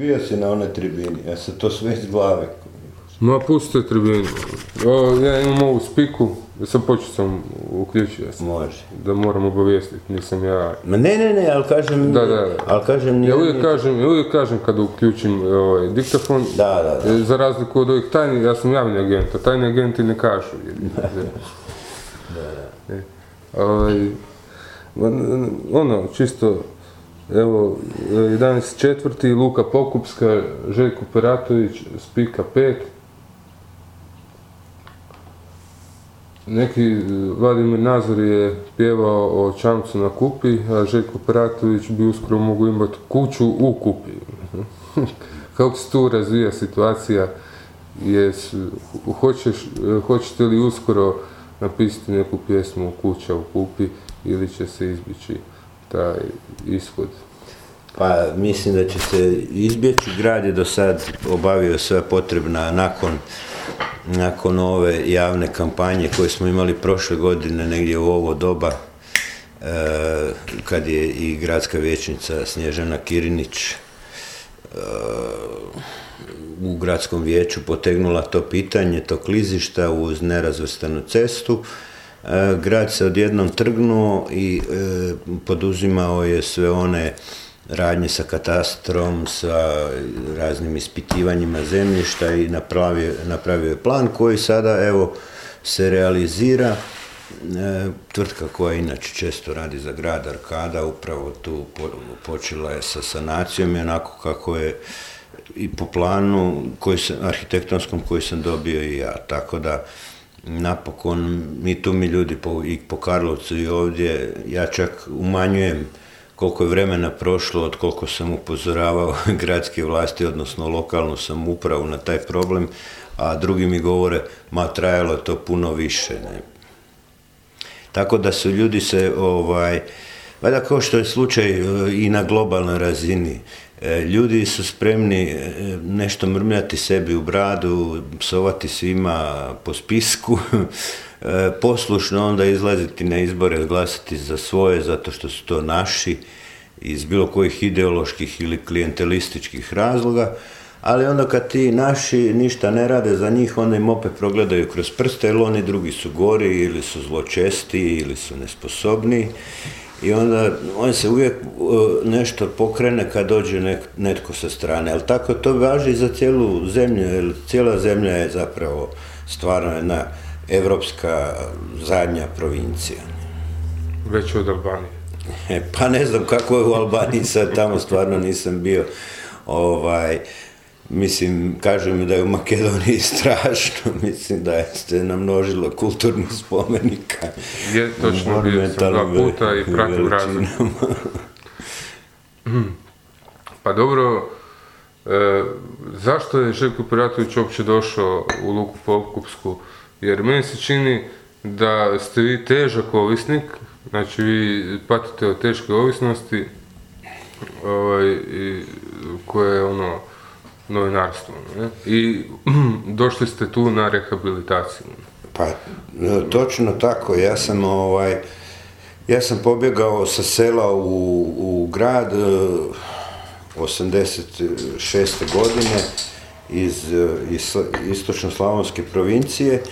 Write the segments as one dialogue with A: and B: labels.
A: Bio si na onoj tribini, ja se to sve iz glave.
B: Ma pusti tribinu. O, ja imam ovu spiku, sam uključio sam.
A: Može.
B: Da moram obavijestiti, nisam ja...
A: Ma ne, ne, ne, ali kažem...
B: Da, da.
A: Ali kažem...
B: Ja uvijek kažem, ja uvijek kažem kada uključim ovaj, diktafon,
A: Da, da, da.
B: e, za razliku od ovih tajnih, ja sam javni agent, a tajni agenti ne kažu. E, ovaj, on- ono, čisto, evo, 11.4. Luka Pokupska, Željko Peratović, Spika 5. Neki e, Vladimir Nazor je pjevao o čamcu na kupi, a Željko Peratović bi uskoro mogu imati kuću u kupi. Kako se tu razvija situacija? Jes, hoćeš, hoćete li uskoro napisati neku pjesmu Kuća u kupi ili će se izbjeći taj ishod?
A: Pa mislim da će se izbjeći. Grad je do sad obavio sve potrebna nakon, nakon ove javne kampanje koje smo imali prošle godine negdje u ovo doba e, kad je i gradska vijećnica Snježana Kirinić e, u gradskom vijeću potegnula to pitanje, to klizišta uz nerazvrstanu cestu. E, Grad se odjednom trgnuo i e, poduzimao je sve one radnje sa katastrom, sa raznim ispitivanjima zemljišta i napravio, napravio je plan koji sada evo se realizira. E, tvrtka koja inače često radi za grad Arkada upravo tu po- počela je sa sanacijom i onako kako je i po planu koji sam, arhitektonskom koji sam dobio i ja. Tako da napokon mi tu mi ljudi po, i po Karlovcu i ovdje, ja čak umanjujem koliko je vremena prošlo od koliko sam upozoravao gradske vlasti, odnosno lokalnu samoupravu na taj problem, a drugi mi govore, ma trajalo to puno više. Ne? Tako da su ljudi se, ovaj, valjda kao što je slučaj e, i na globalnoj razini, ljudi su spremni e, nešto mrmljati sebi u bradu, psovati svima po spisku, e, poslušno onda izlaziti na izbore, glasati za svoje zato što su to naši iz bilo kojih ideoloških ili klijentelističkih razloga, ali onda kad ti naši ništa ne rade za njih, onda im opet progledaju kroz prste, jer oni drugi su gori ili su zločesti ili su nesposobni i onda on se uvijek uh, nešto pokrene kad dođe nek- netko sa strane, ali tako to važi i za cijelu zemlju, jer cijela zemlja je zapravo stvarno jedna evropska zadnja provincija.
B: Već od Albanije.
A: E, Pa ne znam kako je u Albaniji sad, tamo stvarno nisam bio. Ovaj, mislim, kažu mi da je u Makedoniji strašno, mislim da je se namnožilo kulturnih spomenika.
B: Je, točno, bio sam dva puta i pratim
A: veličinama.
B: Pa dobro, e, zašto je Željko Piratović uopće došao u Luku Pokupsku? Jer meni se čini da ste vi težak ovisnik, znači vi patite od teške ovisnosti, ovaj, i, koje je ono novinarstvo. Ne? I došli ste tu na rehabilitaciju.
A: Pa, e, točno tako, ja sam ovaj, ja sam pobjegao sa sela u, u grad e, 86. godine iz, e, iz istočno-slavonske provincije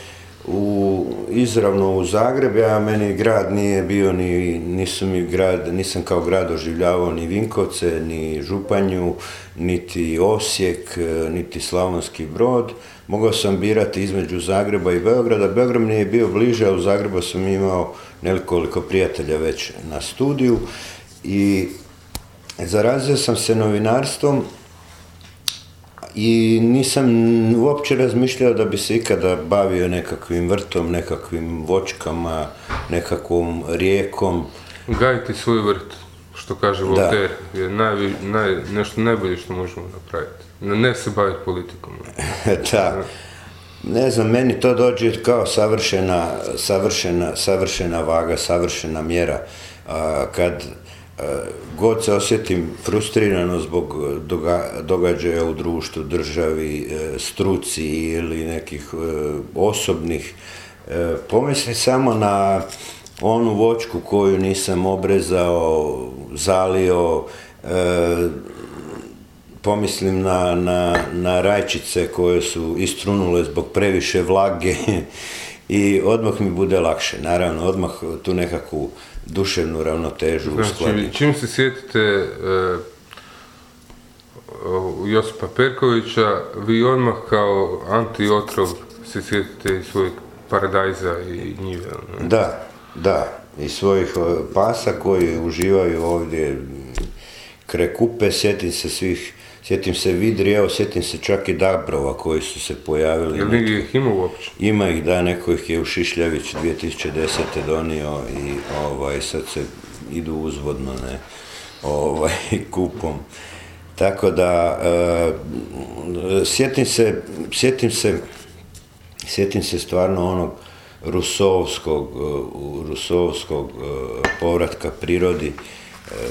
A: u, izravno u Zagreb, ja meni grad nije bio ni, nisu mi grad, nisam kao grad doživljavao ni Vinkovce, ni Županju, niti Osijek, niti Slavonski Brod. Mogao sam birati između Zagreba i Beograda. Beograd mi je bio bliže, a u Zagrebu sam imao nekoliko prijatelja već na studiju i zarazio sam se novinarstvom i nisam uopće razmišljao da bi se ikada bavio nekakvim vrtom, nekakvim voćkama, nekakvom rijekom.
B: Gajiti svoj vrt, što kaže Voltaire, je najvi, naj, nešto najbolje što možemo napraviti. Ne, se baviti politikom.
A: da. Ne znam, meni to dođe kao savršena, savršena, savršena vaga, savršena mjera. A, kad god se osjetim frustrirano zbog doga- događaja u društvu, državi, e, struci ili nekih e, osobnih, pomisli samo na onu voćku koju nisam obrezao, zalio, pomislim na, na, na rajčice koje su istrunule zbog previše vlage i odmah mi bude lakše. Naravno, odmah tu nekakvu duševnu ravnotežu
B: znači, Čim se sjetite e, Josipa Perkovića, vi odmah kao antiotrov se sjetite i svojeg paradajza i njive.
A: Da, da. I svojih pasa koji uživaju ovdje krekupe, sjetim se svih Sjetim se Vidri, evo sjetim se čak i Dabrova koji su se pojavili.
B: Jel negdje ih ima uopće?
A: Ima ih, da, neko ih je u Šišljavić 2010. donio i ovaj, sad se idu uzvodno, ne, ovaj, kupom. Tako da, e, sjetim se, sjetim se, sjetim se stvarno onog rusovskog, e, rusovskog e, povratka prirodi,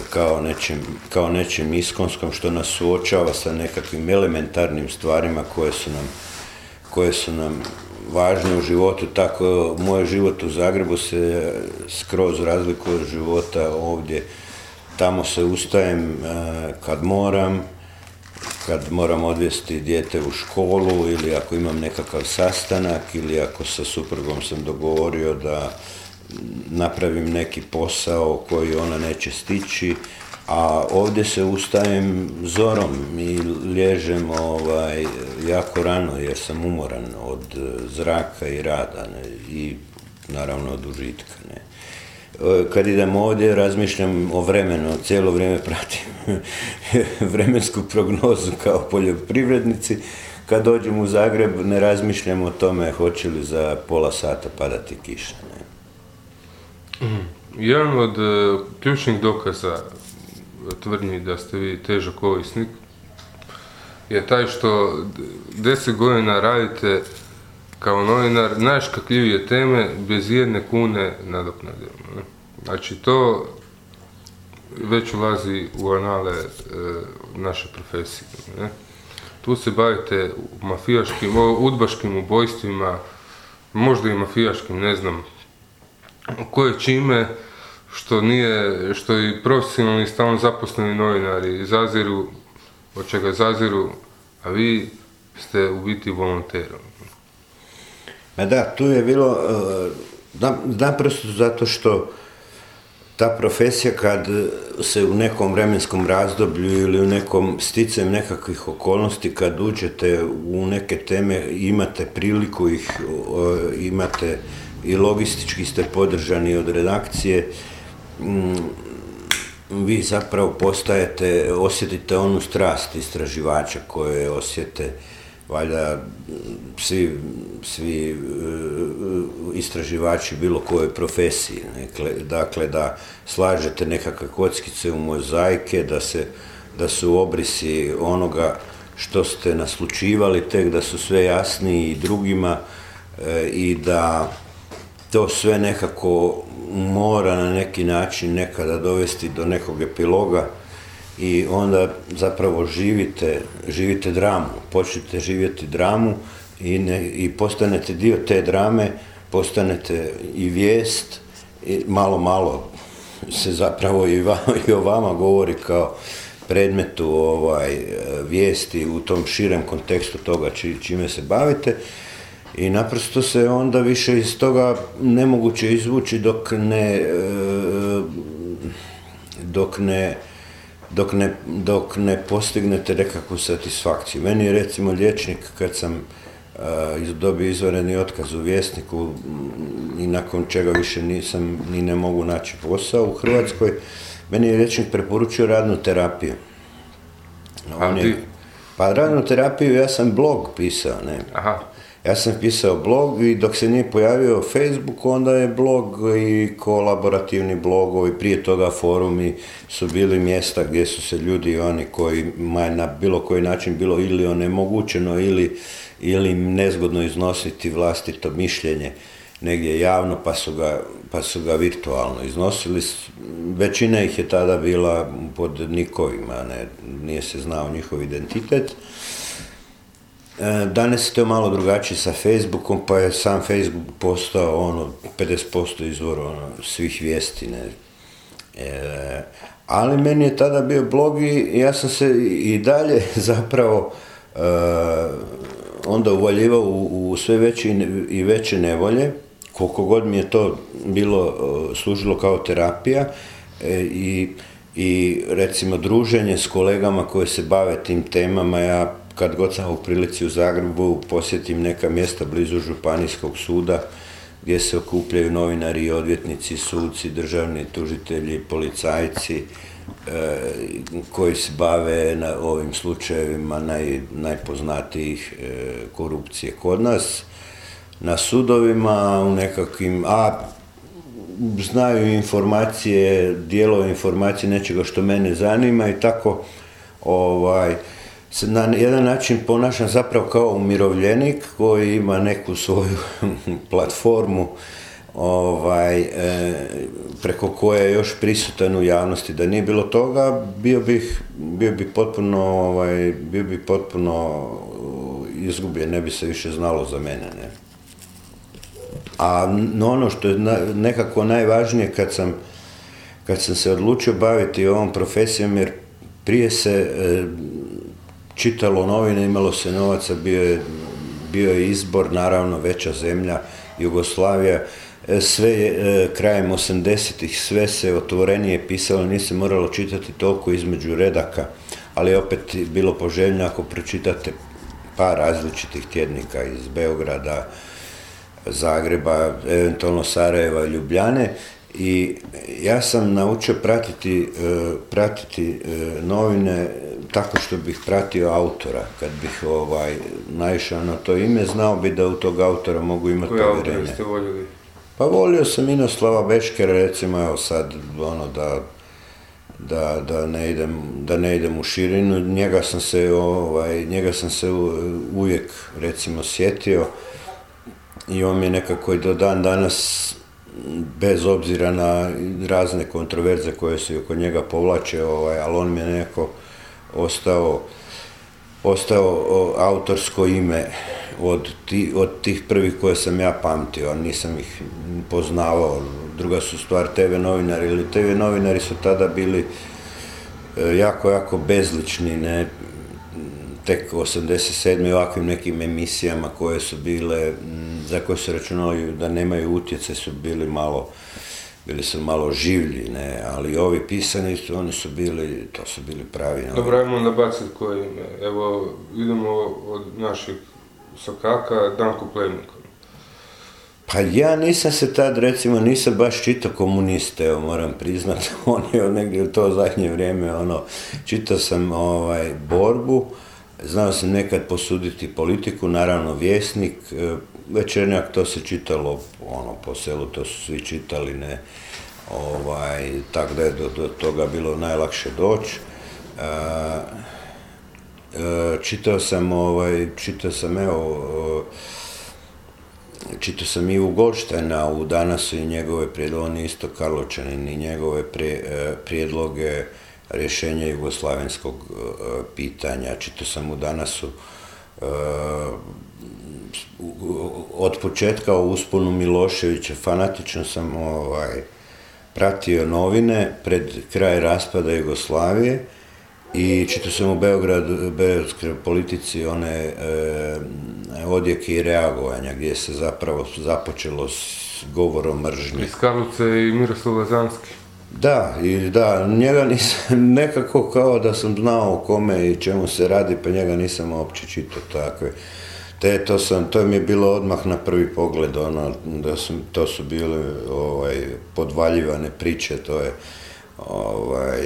A: kao nečem, kao nečem iskonskom što nas suočava sa nekakvim elementarnim stvarima koje su nam, koje su nam važne u životu. Tako moj život u Zagrebu se skroz razlikuje od života ovdje. Tamo se ustajem e, kad moram, kad moram odvesti dijete u školu ili ako imam nekakav sastanak ili ako sa suprugom sam dogovorio da napravim neki posao koji ona neće stići, a ovdje se ustajem zorom i lježem ovaj, jako rano jer sam umoran od zraka i rada i naravno od užitka. Ne. Kad idem ovdje razmišljam o vremenu, cijelo vrijeme pratim vremensku prognozu kao poljoprivrednici. Kad dođem u Zagreb ne razmišljam o tome hoće li za pola sata padati kiša.
B: Jedan od e, ključnih dokaza tvrdnji da ste vi težak ovisnik je taj što deset godina radite kao novinar najškakljivije teme bez jedne kune nadoknade. Znači to već ulazi u anale e, naše profesije. Ne? Tu se bavite mafijaškim, udbaškim ubojstvima, možda i mafijaškim, ne znam, koje čime što nije, što i profesionalni stalno zaposleni novinari zaziru, od čega zaziru, a vi ste u biti volonterom.
A: Ma da, tu je bilo, e, naprosto zato što ta profesija kad se u nekom vremenskom razdoblju ili u nekom sticajem nekakvih okolnosti kad uđete u neke teme imate priliku ih imate i logistički ste podržani od redakcije, mm, vi zapravo postajete, osjetite onu strast istraživača koje osjete valjda svi, svi e, istraživači bilo koje profesiji. Dakle, da slažete nekakve kockice u mozaike, da, se, da su obrisi onoga što ste naslučivali, tek da su sve jasniji i drugima e, i da to sve nekako mora na neki način nekada dovesti do nekog epiloga i onda zapravo živite, živite dramu, počnete živjeti dramu i, ne, i postanete dio te drame, postanete i vijest, i malo malo se zapravo i, i o vama govori kao predmetu ovaj, vijesti u tom širem kontekstu toga čime se bavite i naprosto se onda više iz toga nemoguće izvući dok ne e, dok ne dok ne, dok ne postignete nekakvu satisfakciju. Meni je recimo liječnik kad sam uh, dobio izvanredni otkaz u vjesniku i nakon čega više nisam ni ne mogu naći posao u Hrvatskoj, meni je liječnik preporučio radnu terapiju.
B: On je,
A: pa radnu terapiju ja sam blog pisao, ne.
B: Aha.
A: Ja sam pisao blog i dok se nije pojavio Facebook, onda je blog i kolaborativni blogovi, prije toga forumi su bili mjesta gdje su se ljudi oni koji na bilo koji način bilo ili onemogućeno ili, ili nezgodno iznositi vlastito mišljenje negdje javno pa su ga, pa su ga virtualno iznosili. Većina ih je tada bila pod nikovima, ne, nije se znao njihov identitet. E, danas je to malo drugačije sa Facebookom, pa je sam Facebook postao ono 50% izvor ono, svih vijesti. Ne? E, Ali meni je tada bio blog i ja sam se i dalje zapravo uh, onda uvaljivao u, u sve veće i veće nevolje, koliko god mi je to bilo, služilo kao terapija e, i, i recimo druženje s kolegama koji se bave tim temama, ja kad god sam u prilici u Zagrebu posjetim neka mjesta blizu Županijskog suda gdje se okupljaju novinari odvjetnici, suci, državni tužitelji, policajci, e, koji se bave na ovim slučajevima naj, najpoznatijih e, korupcije kod nas, na sudovima, u nekakvim, a znaju informacije, dijelove informacije nečega što mene zanima i tako ovaj, se na jedan način ponašam zapravo kao umirovljenik koji ima neku svoju platformu ovaj, e, preko koje je još prisutan u javnosti. Da nije bilo toga, bio bih, bio bi potpuno, ovaj, bio bi potpuno izgubljen, ne bi se više znalo za mene. Ne? A ono što je nekako najvažnije kad sam, kad sam se odlučio baviti ovom profesijom, jer prije se e, čitalo novine, imalo se novaca, bio je, bio je izbor, naravno veća zemlja, Jugoslavija, e, sve je e, krajem 80-ih, sve se otvorenije pisalo, nije se moralo čitati toliko između redaka, ali opet bilo poželjno ako pročitate par različitih tjednika iz Beograda, Zagreba, eventualno Sarajeva, Ljubljane. I ja sam naučio pratiti, e, pratiti novine tako što bih pratio autora. Kad bih ovaj, naišao na to ime, znao bi da u tog autora mogu imati
B: Koji povjerenje. ste voljeli?
A: Pa volio sam Inoslava Beškera, recimo, evo sad, ono, da, da, da, ne idem, da ne idem u širinu. Njega sam se, ovaj, njega sam se uvijek, recimo, sjetio i on je nekako i do dan danas bez obzira na razne kontroverze koje se oko njega povlače, ovaj, ali on mi je nekako ostao, ostao autorsko ime od, ti, od tih prvih koje sam ja pamtio, nisam ih poznavao. Druga su stvar TV novinari, ili TV novinari su tada bili e, jako, jako bezlični, ne, tek 87. ovakvim nekim emisijama koje su bile, za koje se računali da nemaju utjece, su bili malo, bili su malo življi, ne, ali ovi pisani su, oni su bili, to su bili pravi.
B: Dobro, ajmo onda baciti koje ime. Evo, idemo od naših sokaka, Danko Plemnik.
A: Pa ja nisam se tad, recimo, nisam baš čitao komuniste, evo, moram priznat, on je negdje u to zadnje vrijeme, ono, čitao sam ovaj, borbu, Znao sam nekad posuditi politiku, naravno vjesnik, e, večernjak to se čitalo ono, po selu, to su svi čitali, ne, ovaj, tako da je do, do toga bilo najlakše doći. E, e, čitao sam, ovaj, čitao sam, evo, čitao sam i u u Danasu i njegove prijedloge, on isto Karločanin i njegove prijedloge rješenja jugoslavenskog e, pitanja. Čito sam u danasu e, od početka o usponu Miloševića fanatično sam ovaj, pratio novine pred kraj raspada Jugoslavije i čito sam u Beogradu, Beogradskoj politici one e, odjeke i reagovanja gdje se zapravo započelo s govorom mržnje.
B: Iz Karlovce i Miroslav Lazanski.
A: Da, i da, njega nisam, nekako kao da sam znao o kome i čemu se radi, pa njega nisam uopće čitao takve. Te, to, sam, to mi je bilo odmah na prvi pogled, ono, da sam, to su bile ovaj, podvaljivane priče, to je, ovaj,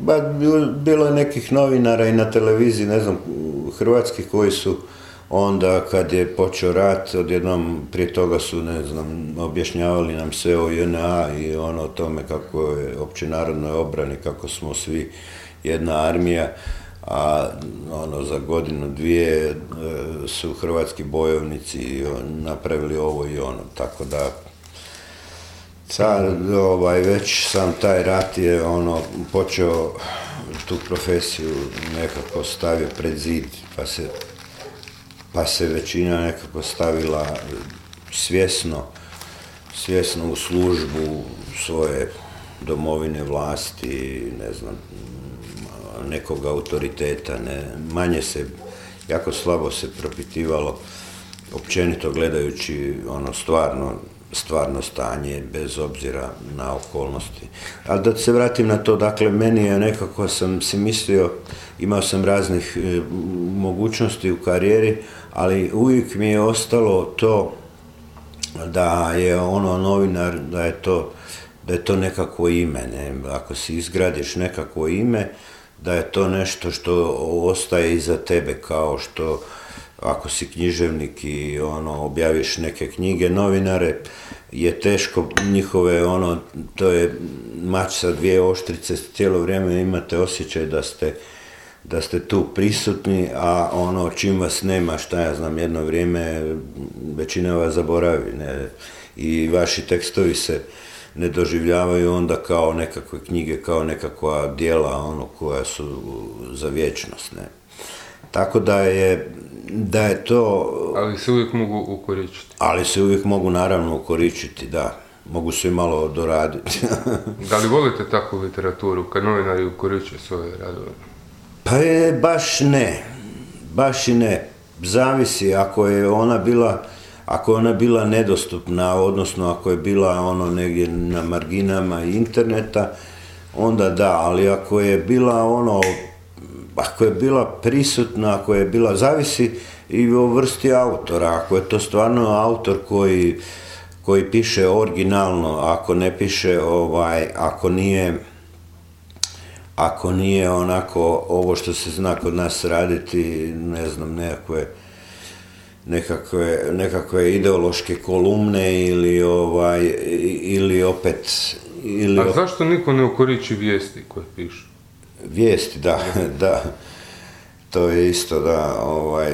A: ba, bilo je nekih novinara i na televiziji, ne znam, hrvatskih koji su, Onda kad je počeo rat, odjednom prije toga su, ne znam, objašnjavali nam sve o JNA i ono o tome kako je općenarodnoj obrani, kako smo svi jedna armija, a ono za godinu dvije e, su hrvatski bojovnici napravili ovo i ono, tako da sad ovaj, već sam taj rat je ono počeo tu profesiju nekako stavio pred zid, pa se pa se većina nekako stavila svjesno, svjesno u službu svoje domovine vlasti, ne znam, nekog autoriteta, ne, manje se, jako slabo se propitivalo općenito gledajući ono stvarno stvarno stanje bez obzira na okolnosti. Ali da se vratim na to, dakle, meni je nekako sam si mislio, imao sam raznih e, mogućnosti u karijeri, ali uvijek mi je ostalo to da je ono novinar, da je to, da je to nekakvo ime, ne? ako si izgradiš nekakvo ime, da je to nešto što ostaje iza tebe kao što ako si književnik i ono objaviš neke knjige novinare je teško njihove ono to je mač sa dvije oštrice cijelo vrijeme imate osjećaj da ste da ste tu prisutni, a ono čim vas nema, šta ja znam, jedno vrijeme većina vas zaboravi ne? i vaši tekstovi se ne doživljavaju onda kao nekakve knjige, kao nekakva dijela ono koja su za vječnost. Ne? Tako da je, da je to...
B: Ali se uvijek mogu ukoričiti.
A: Ali se uvijek mogu naravno ukoričiti, da. Mogu se malo doraditi.
B: da li volite takvu literaturu kad novinari ukoričuju svoje radove?
A: Pa je, baš ne. Baš i ne. Zavisi ako je ona bila ako je ona bila nedostupna, odnosno ako je bila ono negdje na marginama interneta, onda da, ali ako je bila ono ako je bila prisutna, ako je bila, zavisi i o vrsti autora, ako je to stvarno autor koji, koji piše originalno, ako ne piše ovaj, ako nije ako nije onako ovo što se zna kod nas raditi, ne znam, nekakve nekakve, nekakve ideološke kolumne ili ovaj ili opet ili
B: A zašto niko ne ukoriči vijesti koje piše?
A: Vijesti, da, da. To je isto, da, ovaj,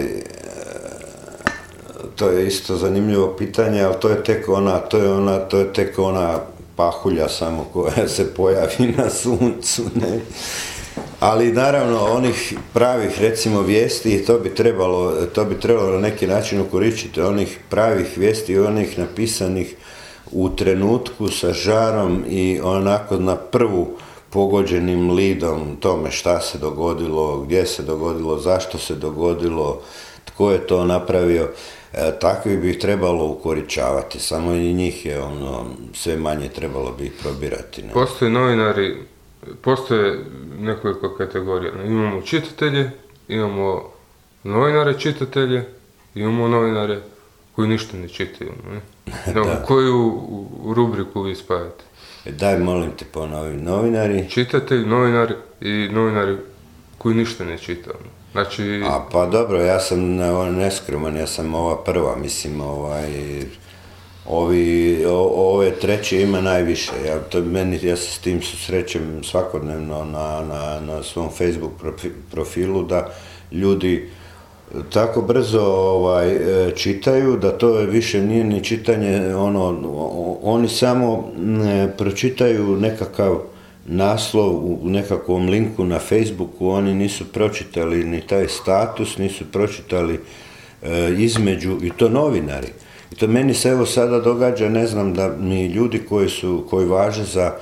A: to je isto zanimljivo pitanje, ali to je tek ona, to je ona, to je tek ona pahulja samo koja se pojavi na suncu, ne. Ali naravno onih pravih recimo vijesti to bi trebalo, to bi trebalo na neki način ukoričiti, onih pravih vijesti, onih napisanih u trenutku sa žarom i onako na prvu pogođenim lidom tome šta se dogodilo, gdje se dogodilo, zašto se dogodilo, tko je to napravio, e, takvi bi trebalo ukoričavati, samo i njih je ono, sve manje trebalo bi probirati.
B: Ne? Postoje novinari, postoje nekoliko kategorija. Imamo čitatelje, imamo novinare čitatelje, imamo novinare koji ništa ne čitaju. Ne? koju rubriku vi spajate?
A: Daj, molim te, ponovi, novinari?
B: Čitatelj, novinari i novinari koji ništa ne čitaju. Znači...
A: A pa dobro, ja sam neskroman, ja sam ova prva, mislim, ovaj, ovi, ove treće ima najviše. Ja, to, meni, ja se s tim susrećem svakodnevno na, na, na svom Facebook profilu da ljudi tako brzo ovaj, e, čitaju da to više nije ni čitanje, ono, oni samo pročitaju nekakav naslov u nekakvom linku na Facebooku, oni nisu pročitali ni taj status, nisu pročitali e, između, i to novinari. To meni se evo sada događa, ne znam, da mi ljudi koji su, koji važe za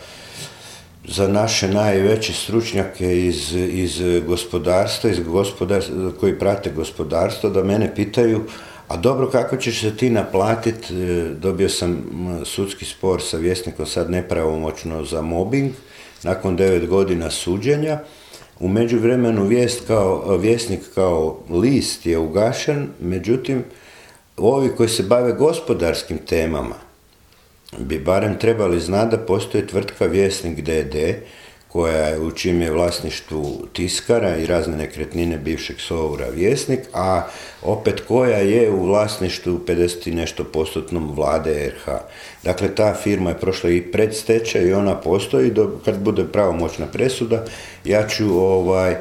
A: za naše najveće stručnjake iz, iz gospodarstva, iz gospodarstva, koji prate gospodarstvo, da mene pitaju, a dobro, kako ćeš se ti naplatiti, e, dobio sam sudski spor sa vjesnikom sad nepravomoćno za mobbing, nakon devet godina suđenja, u međuvremenu vijest kao, vjesnik kao list je ugašen, međutim, ovi koji se bave gospodarskim temama, bi barem trebali znati da postoji tvrtka Vjesnik DD, koja je u čim je vlasništvu tiskara i razne nekretnine bivšeg Soura Vjesnik, a opet koja je u vlasništvu 50 i nešto postotnom vlade RH. Dakle, ta firma je prošla i predstečaj i ona postoji, do, kad bude pravomoćna presuda, ja ću ovaj,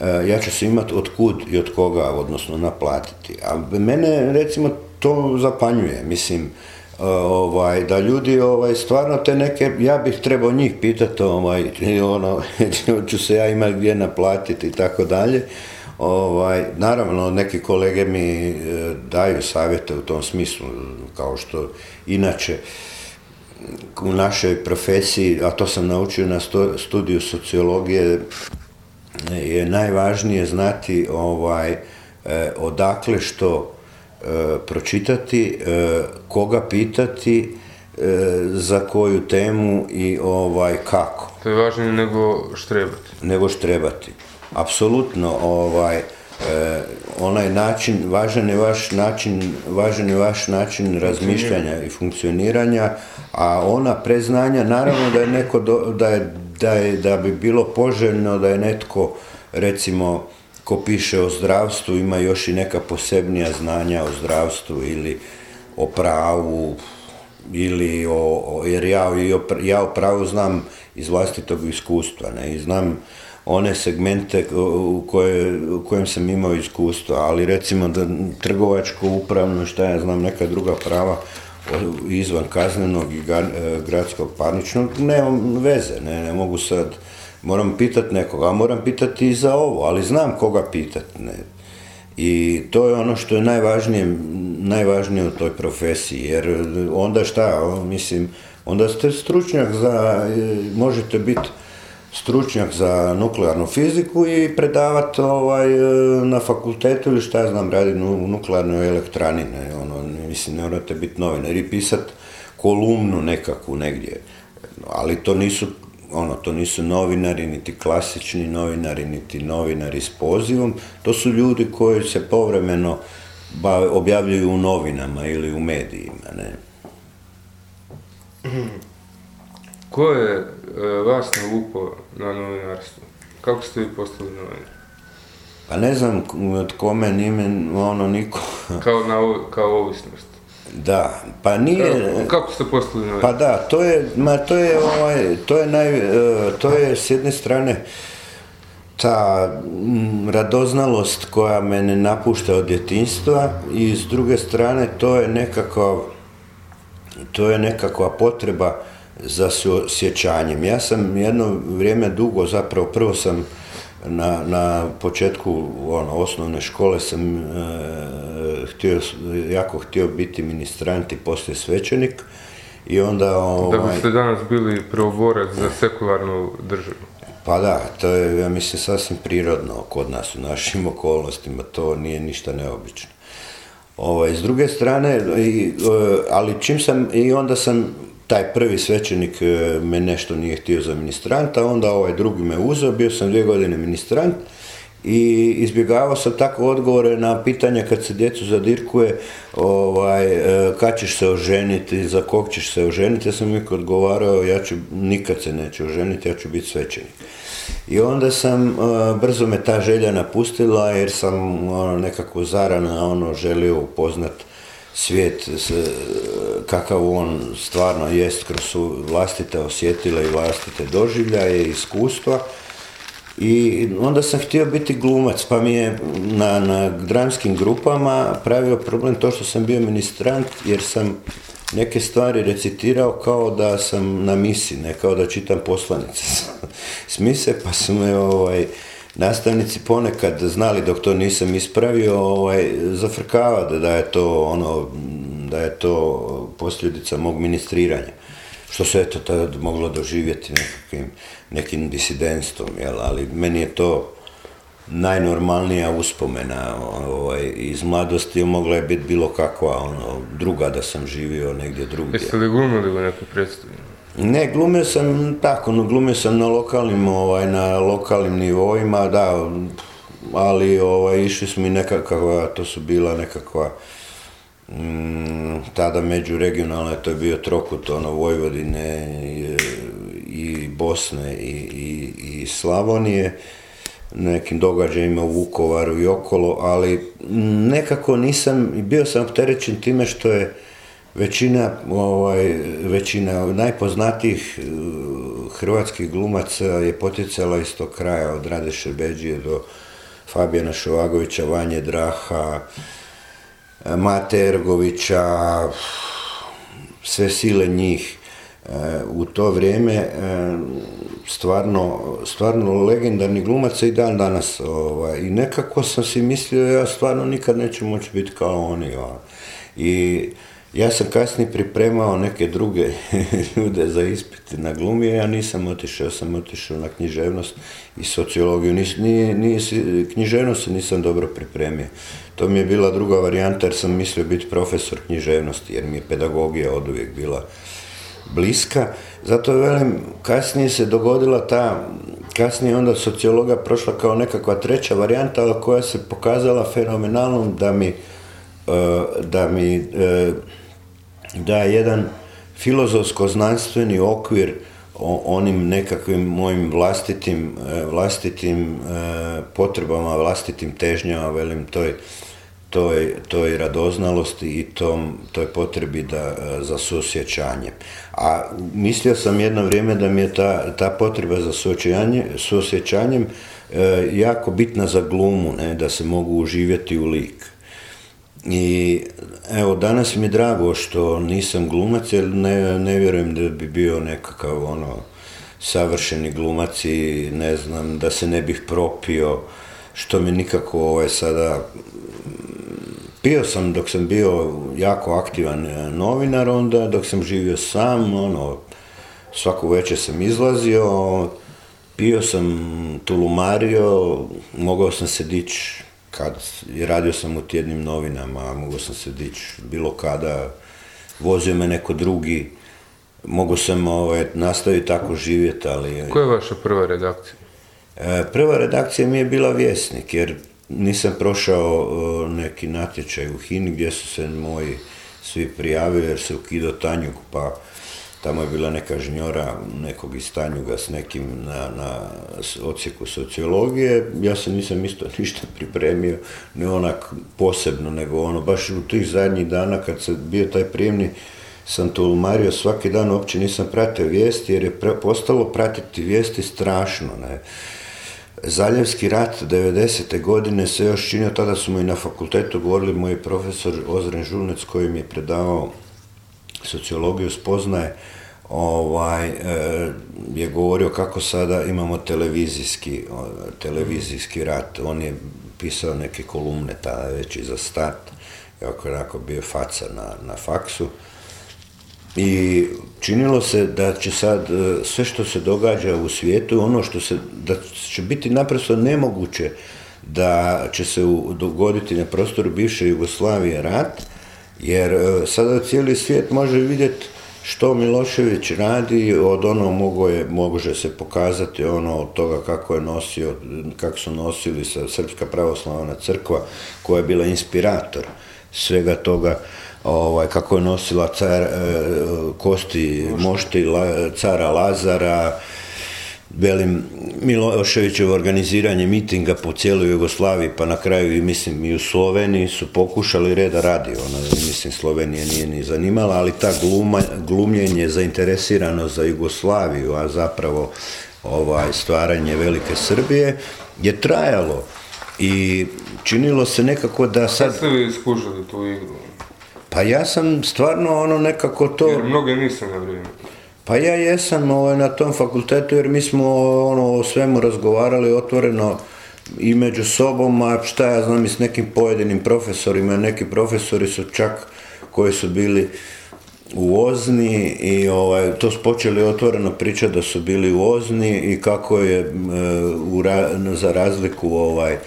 A: ja ću se imati od kud i od koga, odnosno naplatiti. A mene, recimo, to zapanjuje, mislim, ovaj, da ljudi ovaj, stvarno te neke, ja bih trebao njih pitati, ovaj, ono, ću se ja imati gdje naplatiti i tako dalje. Ovaj, naravno, neki kolege mi e, daju savjete u tom smislu, kao što inače, u našoj profesiji, a to sam naučio na studiju sociologije, je najvažnije znati ovaj, e, odakle što e, pročitati, e, koga pitati, za koju temu i ovaj kako.
B: To je važnije nego štrebati.
A: Nego štrebati. Apsolutno, ovaj, onaj način, važan je vaš način, važan je vaš način razmišljanja i funkcioniranja, a ona preznanja, naravno da je neko, da je da, je, da bi bilo poželjno da je netko, recimo, ko piše o zdravstvu, ima još i neka posebnija znanja o zdravstvu ili o pravu, ili o, jer ja, ja o pravu znam iz vlastitog iskustva, ne, i znam one segmente u, koje, u kojem sam imao iskustva, ali recimo da trgovačko, upravno, šta ja znam, neka druga prava, izvan kaznenog i e, gradskog parničnog, nemam veze, ne, mogu sad, moram pitati nekoga, a moram pitati i za ovo, ali znam koga pitati, ne. I to je ono što je najvažnije, najvažnije u toj profesiji, jer onda šta, mislim, onda ste stručnjak za, e, možete biti stručnjak za nuklearnu fiziku i predavati ovaj, e, na fakultetu ili šta ja znam, raditi u nuklearnoj elektrani, ne, ono, mislim, ne morate biti novinar i pisati kolumnu nekakvu negdje, ali to nisu ono, to nisu novinari, niti klasični novinari, niti novinari s pozivom, to su ljudi koji se povremeno objavljuju u novinama ili u medijima, ne.
B: Ko je e, vas navupo na novinarstvo? Kako ste vi postali novinar?
A: Pa ne znam od kome nime, ono, niko...
B: kao, na, kao ovisnost?
A: Da, pa nije...
B: Kako, ste postali novinar?
A: Pa da, to je, ma to je, ovaj, to je naj, e, to je s jedne strane ta radoznalost koja me ne napušta od djetinstva i s druge strane to je nekakav, to je nekakva potreba za sjećanjem. Ja sam jedno vrijeme dugo, zapravo prvo sam na, na početku ono, osnovne škole sam e, htio, jako htio biti ministrant i poslije svećenik i onda...
B: Ovaj, da biste danas bili prvoborac za sekularnu državu.
A: Pa da, to je, ja mislim, sasvim prirodno kod nas u našim okolnostima, to nije ništa neobično. Ovaj, s druge strane, i, e, ali čim sam, i onda sam taj prvi svećenik e, me nešto nije htio za ministranta, onda ovaj drugi me uzeo, bio sam dvije godine ministrant i izbjegavao sam tako odgovore na pitanje kad se djecu zadirkuje ovaj, e, kad ćeš se oženiti, za kog ćeš se oženiti, ja sam uvijek odgovarao ja ću, nikad se neću oženiti, ja ću biti svećenik. I onda sam, e, brzo me ta želja napustila jer sam ono, nekako zarana ono, želio upoznat svijet kakav on stvarno jest kroz vlastite osjetile i vlastite doživljaje i iskustva. I onda sam htio biti glumac, pa mi je na, na dramskim grupama pravio problem to što sam bio ministrant, jer sam neke stvari recitirao kao da sam na misi, ne kao da čitam poslanice smise, pa su me ovaj, nastavnici ponekad znali dok to nisam ispravio ovaj, zafrkavati da je to ono da je to posljedica mog ministriranja što se eto tada moglo doživjeti nekakvim, nekim disidentstvom, jel? ali meni je to najnormalnija uspomena ovaj, iz mladosti mogla je biti bilo kakva ono, druga da sam živio negdje drugdje.
B: Jeste li glumili u nekoj predstavi?
A: Ne, glumio sam tako, no glumio sam na lokalnim, ovaj, na lokalnim nivoima, da, ali ovaj, išli smo i nekakva, to su bila nekakva mm, tada međuregionalna, to je bio trokut ono Vojvodine i, i Bosne i, i, i Slavonije, nekim događajima u Vukovaru i okolo, ali nekako nisam, bio sam opterećen time što je Većina, ovaj, većina najpoznatijih eh, hrvatskih glumaca je potjecala iz tog kraja, od Rade Šebeđije do Fabijana Šovagovića, Vanje Draha, Mate Ergovića, sve sile njih. Eh, u to vrijeme eh, stvarno, stvarno legendarni glumaca i dan danas. Ovaj, I nekako sam si mislio ja stvarno nikad neću moći biti kao oni. Ovaj. I Ja sam kasnije pripremao neke druge ljude za ispit na glumi, ja nisam otišao, sam otišao na književnost i sociologiju. nije, nije, književnost se nisam dobro pripremio. To mi je bila druga varijanta jer sam mislio biti profesor književnosti, jer mi je pedagogija od uvijek bila bliska. Zato velim, kasnije se dogodila ta, kasnije onda sociologa prošla kao nekakva treća varijanta, ali koja se pokazala fenomenalnom da mi, da mi e, da jedan filozofsko-znanstveni okvir o onim nekakvim mojim vlastitim, e, vlastitim potrebama, vlastitim težnjama, velim, toj toj, toj radoznalosti i tom, toj potrebi da, za suosjećanje. A mislio sam jedno vrijeme da mi je ta, ta potreba za suosjećanjem e, jako bitna za glumu, ne, da se mogu uživjeti u lik. I evo, danas mi je drago što nisam glumac, jer ne, ne vjerujem da bi bio nekakav ono savršeni glumac i ne znam, da se ne bih propio, što mi nikako ovaj, sada Pio sam dok sam bio jako aktivan e, novinar, onda dok sam živio sam, ono, svaku večer sam izlazio, pio sam, tulumario, mogao sam se dići kad, radio sam u tjednim novinama, mogao sam se dići bilo kada, vozio me neko drugi, mogu sam ovaj, nastaviti tako živjeti, ali...
B: Koja je vaša prva redakcija?
A: E, prva redakcija mi je bila Vjesnik, jer nisam prošao e, neki natječaj u Hini gdje su se moji svi prijavili jer se ukidao Tanjug pa tamo je bila neka žnjora nekog iz Tanjuga s nekim na, na odsjeku sociologije. Ja se nisam isto ništa pripremio, ne onak posebno, nego ono baš u tih zadnjih dana kad se bio taj prijemni sam to umario svaki dan, uopće nisam pratio vijesti jer je postalo pratiti vijesti strašno. Ne? Zaljevski rat 90. godine se još činio, tada su mu i na fakultetu govorili moj profesor Ozren Žulnec koji mi je predavao sociologiju spoznaje, ovaj, e, je govorio kako sada imamo televizijski, televizijski rat. On je pisao neke kolumne tada već i za start, jako onako bio faca na, na faksu. I činilo se da će sad e, sve što se događa u svijetu, ono što se, da će biti naprosto nemoguće da će se dogoditi na prostoru bivše Jugoslavije rat, jer e, sada cijeli svijet može vidjeti što Milošević radi, od ono mogo je, može se pokazati ono od toga kako je nosio, kako su nosili sa Srpska pravoslavna crkva, koja je bila inspirator svega toga ovaj, kako je nosila car, e, kosti mošti. cara Lazara, velim Miloševićevo organiziranje mitinga po cijeloj Jugoslaviji, pa na kraju i mislim i u Sloveniji su pokušali reda radi, ono, mislim Slovenija nije ni zanimala, ali ta gluma, glumljenje zainteresirano za Jugoslaviju, a zapravo ovaj, stvaranje Velike Srbije je trajalo i činilo se nekako da sad...
B: Kad ste vi iskužili tu igru?
A: Pa ja sam stvarno ono nekako to...
B: Jer mnoge nisam na vrijeme.
A: Pa ja jesam ovaj, na tom fakultetu jer mi smo ono, o svemu razgovarali otvoreno i među sobom, a šta ja znam i s nekim pojedinim profesorima, neki profesori su čak koji su bili u Ozni i ovaj, to su otvoreno pričati da su bili u Ozni i kako je e, u, za razliku ovaj,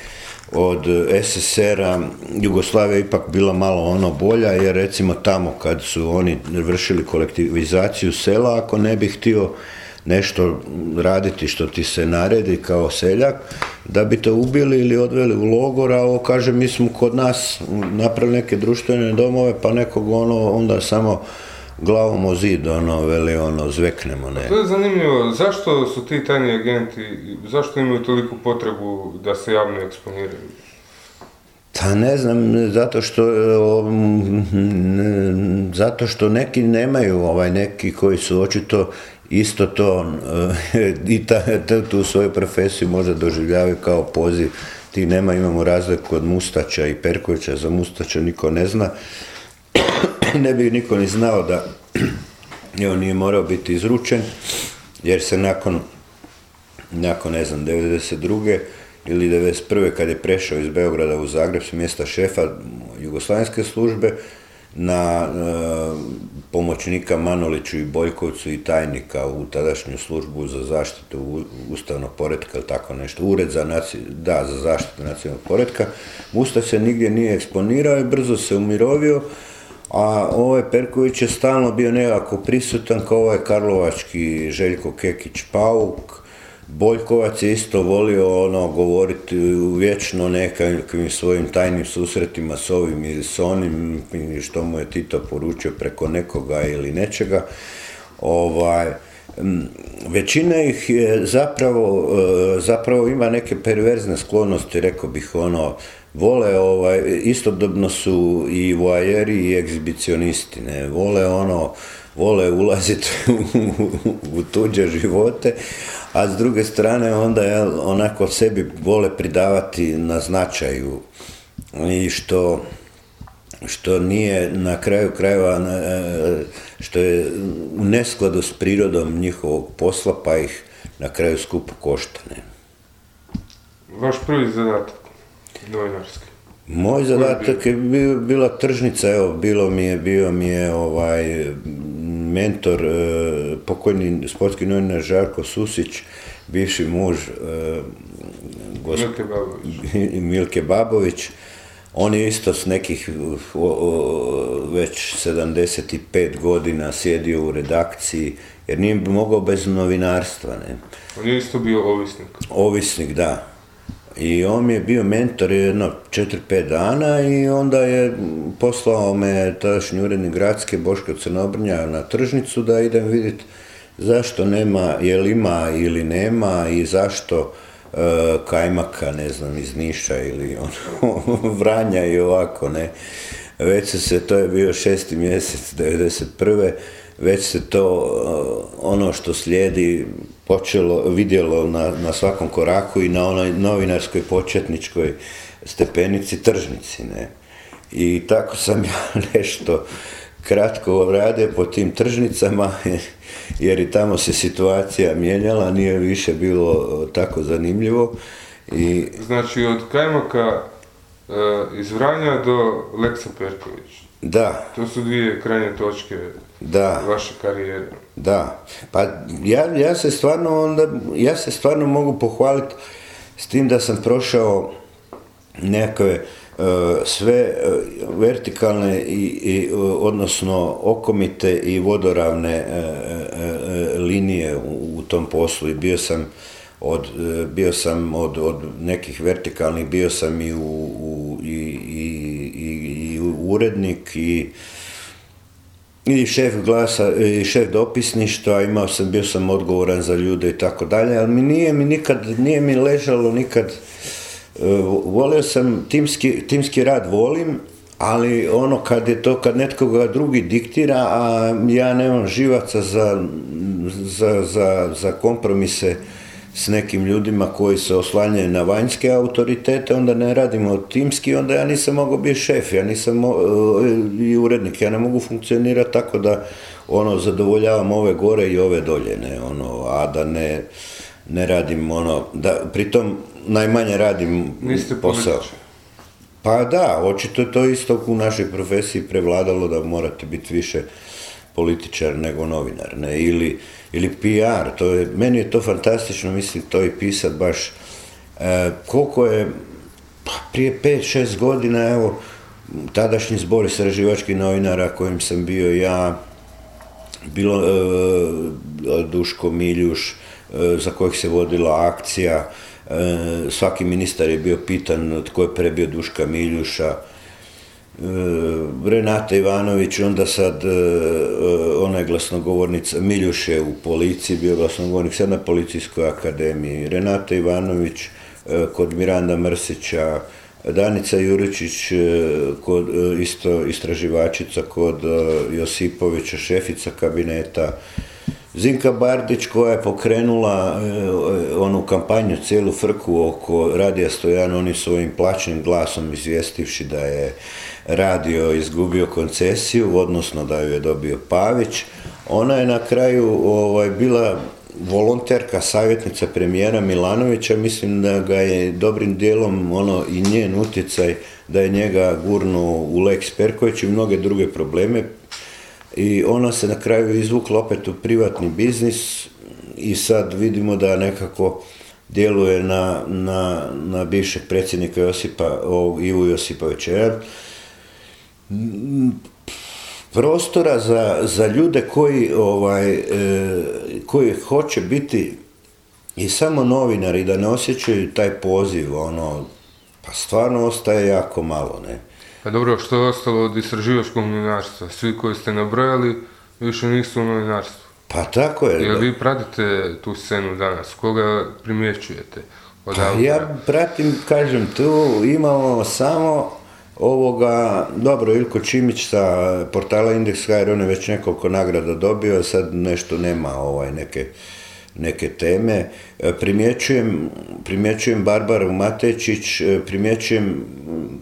A: od SSR-a Jugoslavija ipak bila malo ono bolja jer recimo tamo kad su oni vršili kolektivizaciju sela ako ne bi htio nešto raditi što ti se naredi kao seljak da bi te ubili ili odveli u logor, a ovo kaže mi smo kod nas napravili neke društvene domove pa nekog ono onda samo glavom o zid, ono, veli, ono, zveknemo, ne.
B: To je zanimljivo, zašto su ti tajni agenti, zašto imaju toliku potrebu da se javno eksponiraju?
A: Pa ne znam, zato što, zato što neki nemaju, ovaj, neki koji su očito isto to i ta, tu svoju profesiju možda doživljavaju kao poziv. Ti nema, imamo razliku od Mustača i Perkovića, za Mustača niko ne zna, ne bi niko ni znao da on nije morao biti izručen, jer se nakon, nakon ne znam, 92. ili 91. kad je prešao iz Beograda u Zagreb s mjesta šefa jugoslavenske službe, na pomoćnika Manoliću i Bojkovcu i tajnika u tadašnju službu za zaštitu ustavnog poretka ili tako nešto, ured za, da, za zaštitu nacionalnog poretka. Musta se nigdje nije eksponirao i brzo se umirovio, a ovaj Perković je stalno bio nekako prisutan kao ovaj Karlovački Željko Kekić Pauk, Boljkovac je isto volio ono govoriti vječno nekakvim svojim tajnim susretima s ovim i s onim što mu je Tito poručio preko nekoga ili nečega. Ovaj, većina ih je zapravo, e, zapravo ima neke perverzne sklonosti, rekao bih ono, vole, ovaj, istodobno su i voajeri i egzibicionisti, ne, vole ono, vole ulaziti u, tuđe živote, a s druge strane onda je onako sebi vole pridavati na značaju. I što što nije na kraju krajeva e, što je u neskladu s prirodom njihovog posla pa ih na kraju skupo košta.
B: Vaš prvi zadatak novinarski?
A: Moj zadatak je bila tržnica, evo, bilo mi je, bio mi je ovaj mentor, e, pokojni sportski novinar Žarko Susić, bivši muž e,
B: Milke Babović.
A: Milke Babović. On je isto s nekih već 75 godina sjedio u redakciji, jer nije mogao bez novinarstva. Ne.
B: On je isto bio ovisnik.
A: Ovisnik, da. I on mi je bio mentor jedno 4-5 dana i onda je poslao me tadašnji urednik gradske Boško Crnobrnja na tržnicu da idem vidjeti zašto nema, je li ima ili nema i zašto e, kajmaka, ne znam, iz Niša ili ono, Vranja i ovako, ne. Već se, to je bio šesti mjesec 1991 već se to uh, ono što slijedi počelo, vidjelo na, na svakom koraku i na onoj novinarskoj početničkoj stepenici tržnici. Ne? I tako sam ja nešto kratko radio po tim tržnicama, jer i tamo se situacija mijenjala, nije više bilo uh, tako zanimljivo. I...
B: Znači od Kajmaka uh, iz Vranja do Leksa Perković.
A: Da.
B: To su dvije krajnje točke da. vaše karijere.
A: Da. Pa ja, ja se stvarno onda, ja se stvarno mogu pohvaliti s tim da sam prošao nekakve e, sve e, vertikalne i, i odnosno okomite i vodoravne linije u, tom poslu i bio sam od, bio sam od, od nekih vertikalnih, bio sam i, u, u i, i, i urednik i i šef glasa, i šef dopisništva, imao sam, bio sam odgovoran za ljude i tako dalje, ali mi nije mi nikad, nije mi ležalo nikad, e, volio sam, timski, timski rad volim, ali ono kad je to, kad netko ga drugi diktira, a ja nemam živaca za, za, za, za kompromise, s nekim ljudima koji se oslanjaju na vanjske autoritete, onda ne radimo timski, onda ja nisam mogao biti šef, ja nisam e, i urednik, ja ne mogu funkcionirati tako da ono zadovoljavam ove gore i ove dolje, ne, ono, a da ne, ne radim ono, da pritom najmanje radim
B: Niste posao.
A: Pa da, očito je to isto u našoj profesiji prevladalo da morate biti više političar nego novinar, ne, ili ili PR, to je, meni je to fantastično, mislim, to i pisat baš, e, koliko je, pa prije 5-6 godina, evo, tadašnji zbor istraživačkih novinara kojim sam bio ja, bilo e, Duško Miljuš, e, za kojih se vodila akcija, svaki ministar je bio pitan tko je prebio Duška Miljuša, E, Renata Ivanović, onda sad e, e, ona je glasnogovornica, Miljuš je u policiji bio glasnogovornik, sad na policijskoj akademiji. Renata Ivanović kod Miranda Mrsića, Danica Juričić, kod, isto istraživačica kod Josipovića, šefica kabineta, Zinka Bardić koja je pokrenula onu kampanju, cijelu frku oko Radija Stojan, oni svojim plaćenim glasom izvjestivši da je radio izgubio koncesiju, odnosno da ju je dobio Pavić. Ona je na kraju ovaj, bila volonterka, savjetnica premijera Milanovića, mislim da ga je dobrim dijelom ono i njen utjecaj da je njega gurnuo u Lex Perković i mnoge druge probleme i ona se na kraju izvukla opet u privatni biznis i sad vidimo da nekako djeluje na, na, na bivšeg predsjednika Josipa, Ivu Josipovića. Prostora za, za ljude koji, ovaj, e, koji hoće biti i samo novinari da ne osjećaju taj poziv, ono, pa stvarno ostaje jako malo, ne.
B: Pa dobro, što je ostalo od istraživačkog novinarstva? Svi koji ste nabrojali više nisu u novinarstvu.
A: Pa tako je.
B: Jel vi pratite tu scenu danas? Koga primjećujete?
A: Od pa ja pratim, kažem, tu imamo samo ovoga, dobro, Ilko Čimić sa portala Index.hr, on je već nekoliko nagrada dobio, sad nešto nema ovaj, neke, neke teme. E, primjećujem, primjećujem Barbaru Matečić, e, primjećujem,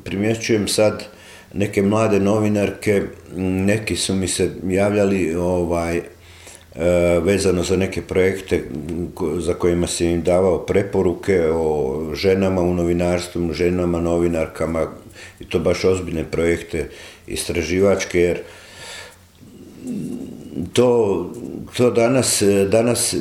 A: primjećujem sad neke mlade novinarke, neki su mi se javljali ovaj, E, vezano za neke projekte za kojima se im davao preporuke o ženama u novinarstvu, ženama novinarkama i to baš ozbiljne projekte istraživačke jer to, to danas, danas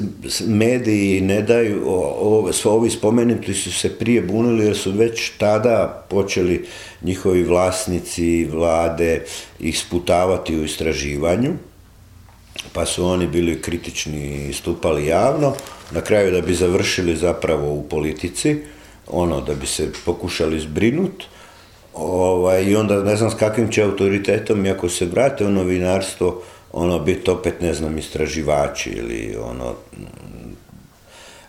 A: mediji ne daju, o, ovi spomenuti su se prije bunili jer su već tada počeli njihovi vlasnici, vlade ih sputavati u istraživanju pa su oni bili kritični i stupali javno, na kraju da bi završili zapravo u politici, ono da bi se pokušali zbrinut, ovaj, i onda ne znam s kakvim će autoritetom, i ako se vrate u novinarstvo, ono biti opet, ne znam, istraživači ili ono,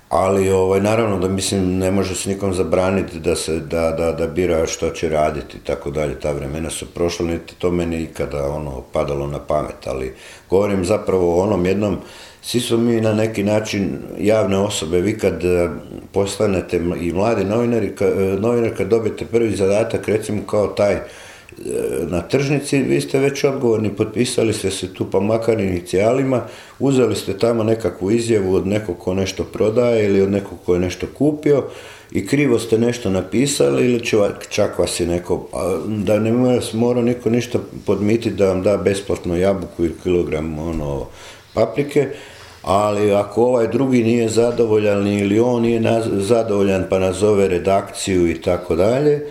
A: ali ovaj, naravno da mislim ne može se nikom zabraniti da se da, da, da bira što će raditi i tako dalje, ta vremena su prošla, niti to meni ikada ono padalo na pamet, ali govorim zapravo o onom jednom, svi smo mi na neki način javne osobe, vi kad eh, postanete i mladi novinari, eh, novinar kad dobijete prvi zadatak, recimo kao taj na tržnici, vi ste već odgovorni, potpisali ste se tu pa makar inicijalima, uzeli ste tamo nekakvu izjavu od nekog ko nešto prodaje ili od nekog ko je nešto kupio i krivo ste nešto napisali ili čak vas je neko, da ne mora niko ništa podmititi da vam da besplatno jabuku ili kilogram ono, paprike, ali ako ovaj drugi nije zadovoljan ili on nije zadovoljan pa nazove redakciju i tako dalje,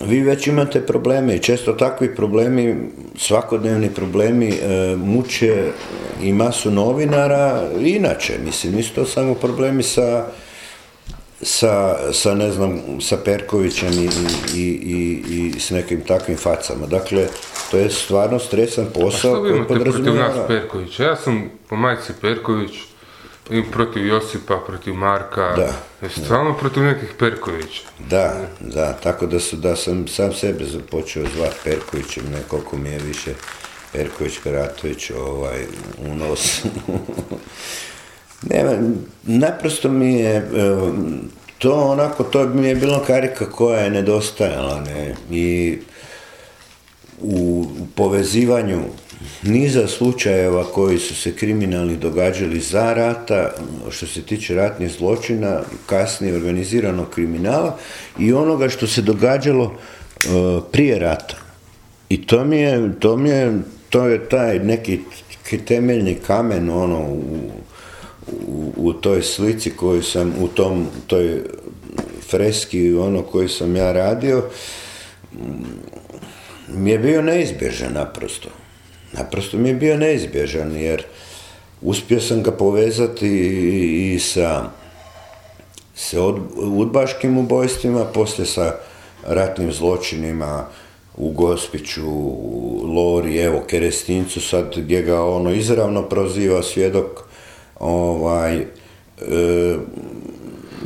A: vi već imate probleme i često takvi problemi, svakodnevni problemi e, muče i masu novinara. Inače, mislim, nisu to samo problemi sa, sa, sa ne znam, sa Perkovićem i, i, i, i s nekim takvim facama. Dakle, to je stvarno stresan posao. A što
B: vi imate protiv nas Perkovića? Ja sam po majci Perković, i protiv Josipa, protiv Marka, da, stvarno protiv nekih Perkovića.
A: Da, da, tako da, su, da sam sam sebe počeo zvati Perkovićem, nekoliko mi je više Perković, Peratović ovaj, u nos. Nema, naprosto mi je, to onako, to mi je bilo karika koja je nedostajala, ne, i u povezivanju niza slučajeva koji su se kriminalni događali za rata, što se tiče ratnih zločina, kasnije organiziranog kriminala i onoga što se događalo e, prije rata. I to mi je, to mi je, to je taj neki temeljni kamen ono u, u, toj slici koju sam, u tom, toj freski ono koju sam ja radio, mi je bio neizbježan naprosto. Naprosto mi je bio neizbježan jer uspio sam ga povezati i sa, sa udbaškim ubojstvima, poslije sa ratnim zločinima u Gospiću, u Lori, evo, Kerestincu, sad gdje ga ono izravno proziva svjedok, ovaj, e,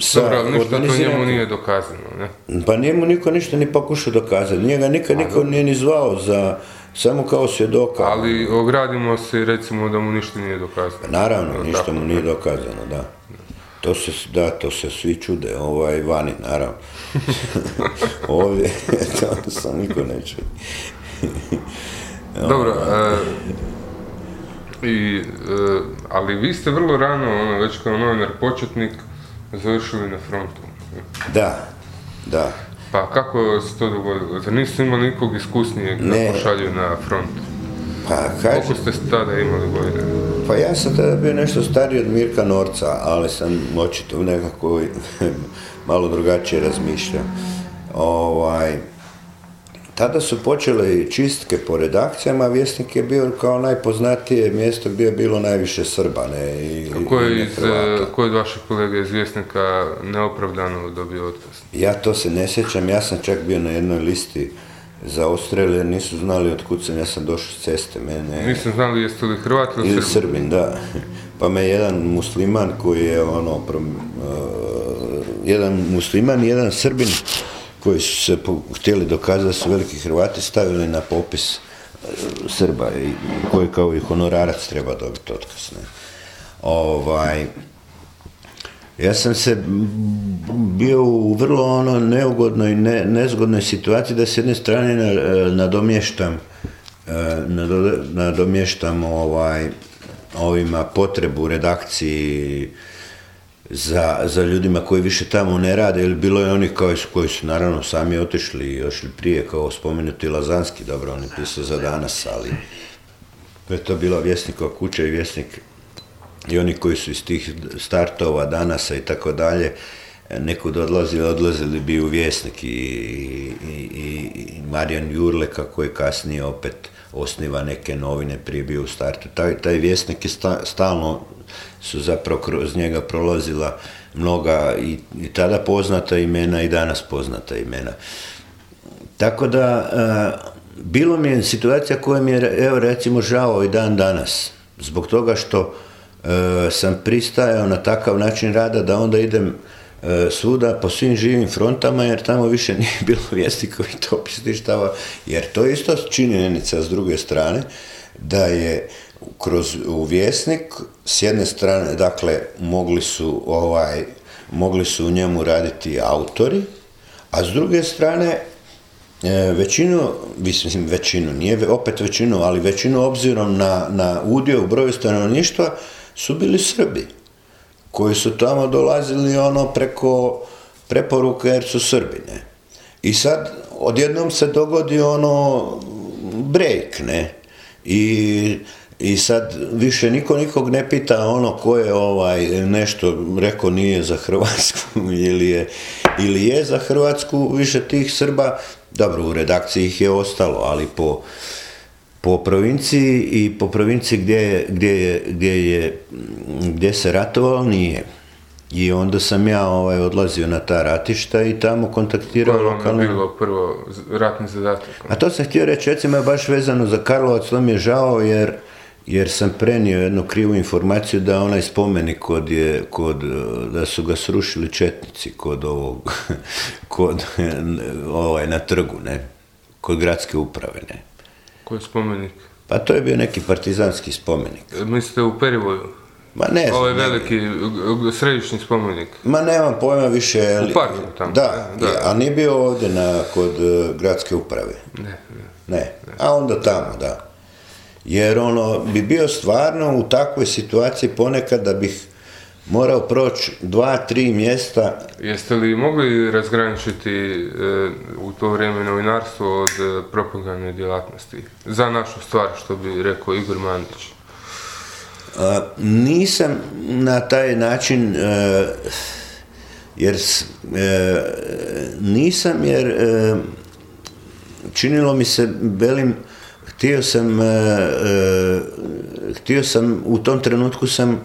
B: sa Dobro, ništa to njemu nije dokazano, ne?
A: Pa njemu niko ništa ni pokušao dokazati, njega nikad niko nije ni zvao za samo kao svjedoka.
B: Ali ogradimo se recimo da mu ništa nije dokazano.
A: Pa naravno, ništa mu nije dokazano, da. To se, da, to se svi čude, ovaj, vani, naravno. Ovdje, to sam niko ne
B: Dobro, e, I, e, ali vi ste vrlo rano, ono, već kao novinar početnik, završili na frontu.
A: Da, da.
B: Pa kako se to dogodilo? Zar niste imali nikog iskusnijeg da pošalju na front?
A: Pa, kaži...
B: Koliko ste tada imali godine?
A: Pa ja sam tada bio nešto stariji od Mirka Norca, ali sam očito nekako malo drugačije razmišljao. Ovaj, tada su počele čistke po redakcijama, Vjesnik je bio kao najpoznatije mjesto gdje je bilo najviše Srba. Ne, i,
B: ko, je iz, eh, ko je od vaših kolega iz Vjesnika neopravdano dobio otkaz?
A: Ja to se ne sjećam, ja sam čak bio na jednoj listi za Australiju, nisu znali od kud sam, ja sam došao s ceste. Mene,
B: Nisam znali jeste li Hrvat ili,
A: ili Srbin? da. Pa me jedan musliman koji je ono, uh, jedan musliman i jedan Srbin koji su se htjeli dokazati da su veliki Hrvati stavili na popis uh, Srba i koji kao i honorarac treba dobiti otkaz. Ovaj, ja sam se bio u vrlo ono neugodnoj, ne, nezgodnoj situaciji da s jedne strane e, nadomještam e, nadomještam ovaj ovima potrebu redakciji za, za ljudima koji više tamo ne rade, ili bilo je onih koji su, koji su naravno sami otišli ošli prije, kao spomenuti Lazanski, dobro, on je pisao za danas, ali je to bila vjesnikova kuća i vjesnik i oni koji su iz tih startova, danasa i tako dalje, nekud odlazili, odlazili bi u vjesnik i, i, i Marijan Jurleka koji kasnije opet osniva neke novine, prije bio u startu. Taj, taj vjesnik je stalno su zapravo kroz njega prolazila mnoga i, i tada poznata imena i danas poznata imena. Tako da, bilo mi je situacija koja mi je, evo recimo, žao i dan danas. Zbog toga što E, sam pristajao na takav način rada da onda idem svuda po svim živim frontama jer tamo više nije bilo vijesti i dopisništava jer to je isto činjenica s druge strane da je kroz u vjesnik s jedne strane dakle mogli su ovaj mogli su u njemu raditi autori a s druge strane e, većinu, mislim većinu, nije opet većinu, ali većinu obzirom na, na udio u broju stanovništva su bili Srbi, koji su tamo dolazili ono preko preporuka jer su Srbi, ne. I sad odjednom se dogodi ono break, ne. I, I sad više niko nikog ne pita ono ko je ovaj nešto rekao nije za Hrvatsku ili je, ili je za Hrvatsku, više tih Srba, dobro u redakciji ih je ostalo, ali po po provinciji i po provinciji gdje, gdje, je, gdje, je, gdje se ratovalo nije. I onda sam ja ovaj, odlazio na ta ratišta i tamo kontaktirao
B: lokalno... je bilo prvo ratni zadatak?
A: A to sam htio reći, recimo je baš vezano za Karlovac, to mi je žao jer, jer sam prenio jednu krivu informaciju da onaj spomenik kod je, kod, da su ga srušili četnici kod ovog, kod, ovaj, na trgu, ne, kod gradske uprave, ne.
B: Koji spomenik?
A: Pa to je bio neki partizanski spomenik.
B: Mislite u Perivoju?
A: Ma ne znam.
B: Ovaj veliki središnji spomenik.
A: Ma nemam pojma više.
B: U parku tamo.
A: Da, da. a nije bio ovdje na, kod e, gradske uprave.
B: Ne, ne.
A: Ne, a onda tamo, da. Jer ono bi bio stvarno u takvoj situaciji ponekad da bih morao proći dva, tri mjesta.
B: Jeste li mogli razgraničiti e, u to vrijeme novinarstvo od e, propagandne djelatnosti? Za našu stvar, što bi rekao Igor Mandić.
A: nisam na taj način, e, jer nisam jer činilo mi se, velim, htio sam, htio sam, u tom trenutku sam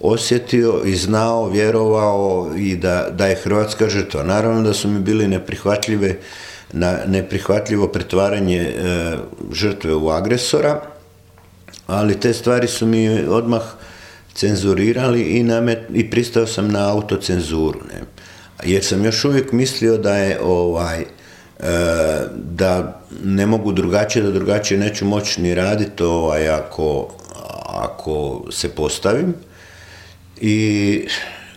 A: osjetio i znao, vjerovao i da, da je Hrvatska žrtva. Naravno da su mi bili neprihvatljive na neprihvatljivo pretvaranje e, žrtve u agresora, ali te stvari su mi odmah cenzurirali i, namet, i pristao sam na autocenzuru. Ne? Jer sam još uvijek mislio da je ovaj, e, da ne mogu drugačije, da drugačije neću moći ni raditi ovaj, ako, ako se postavim i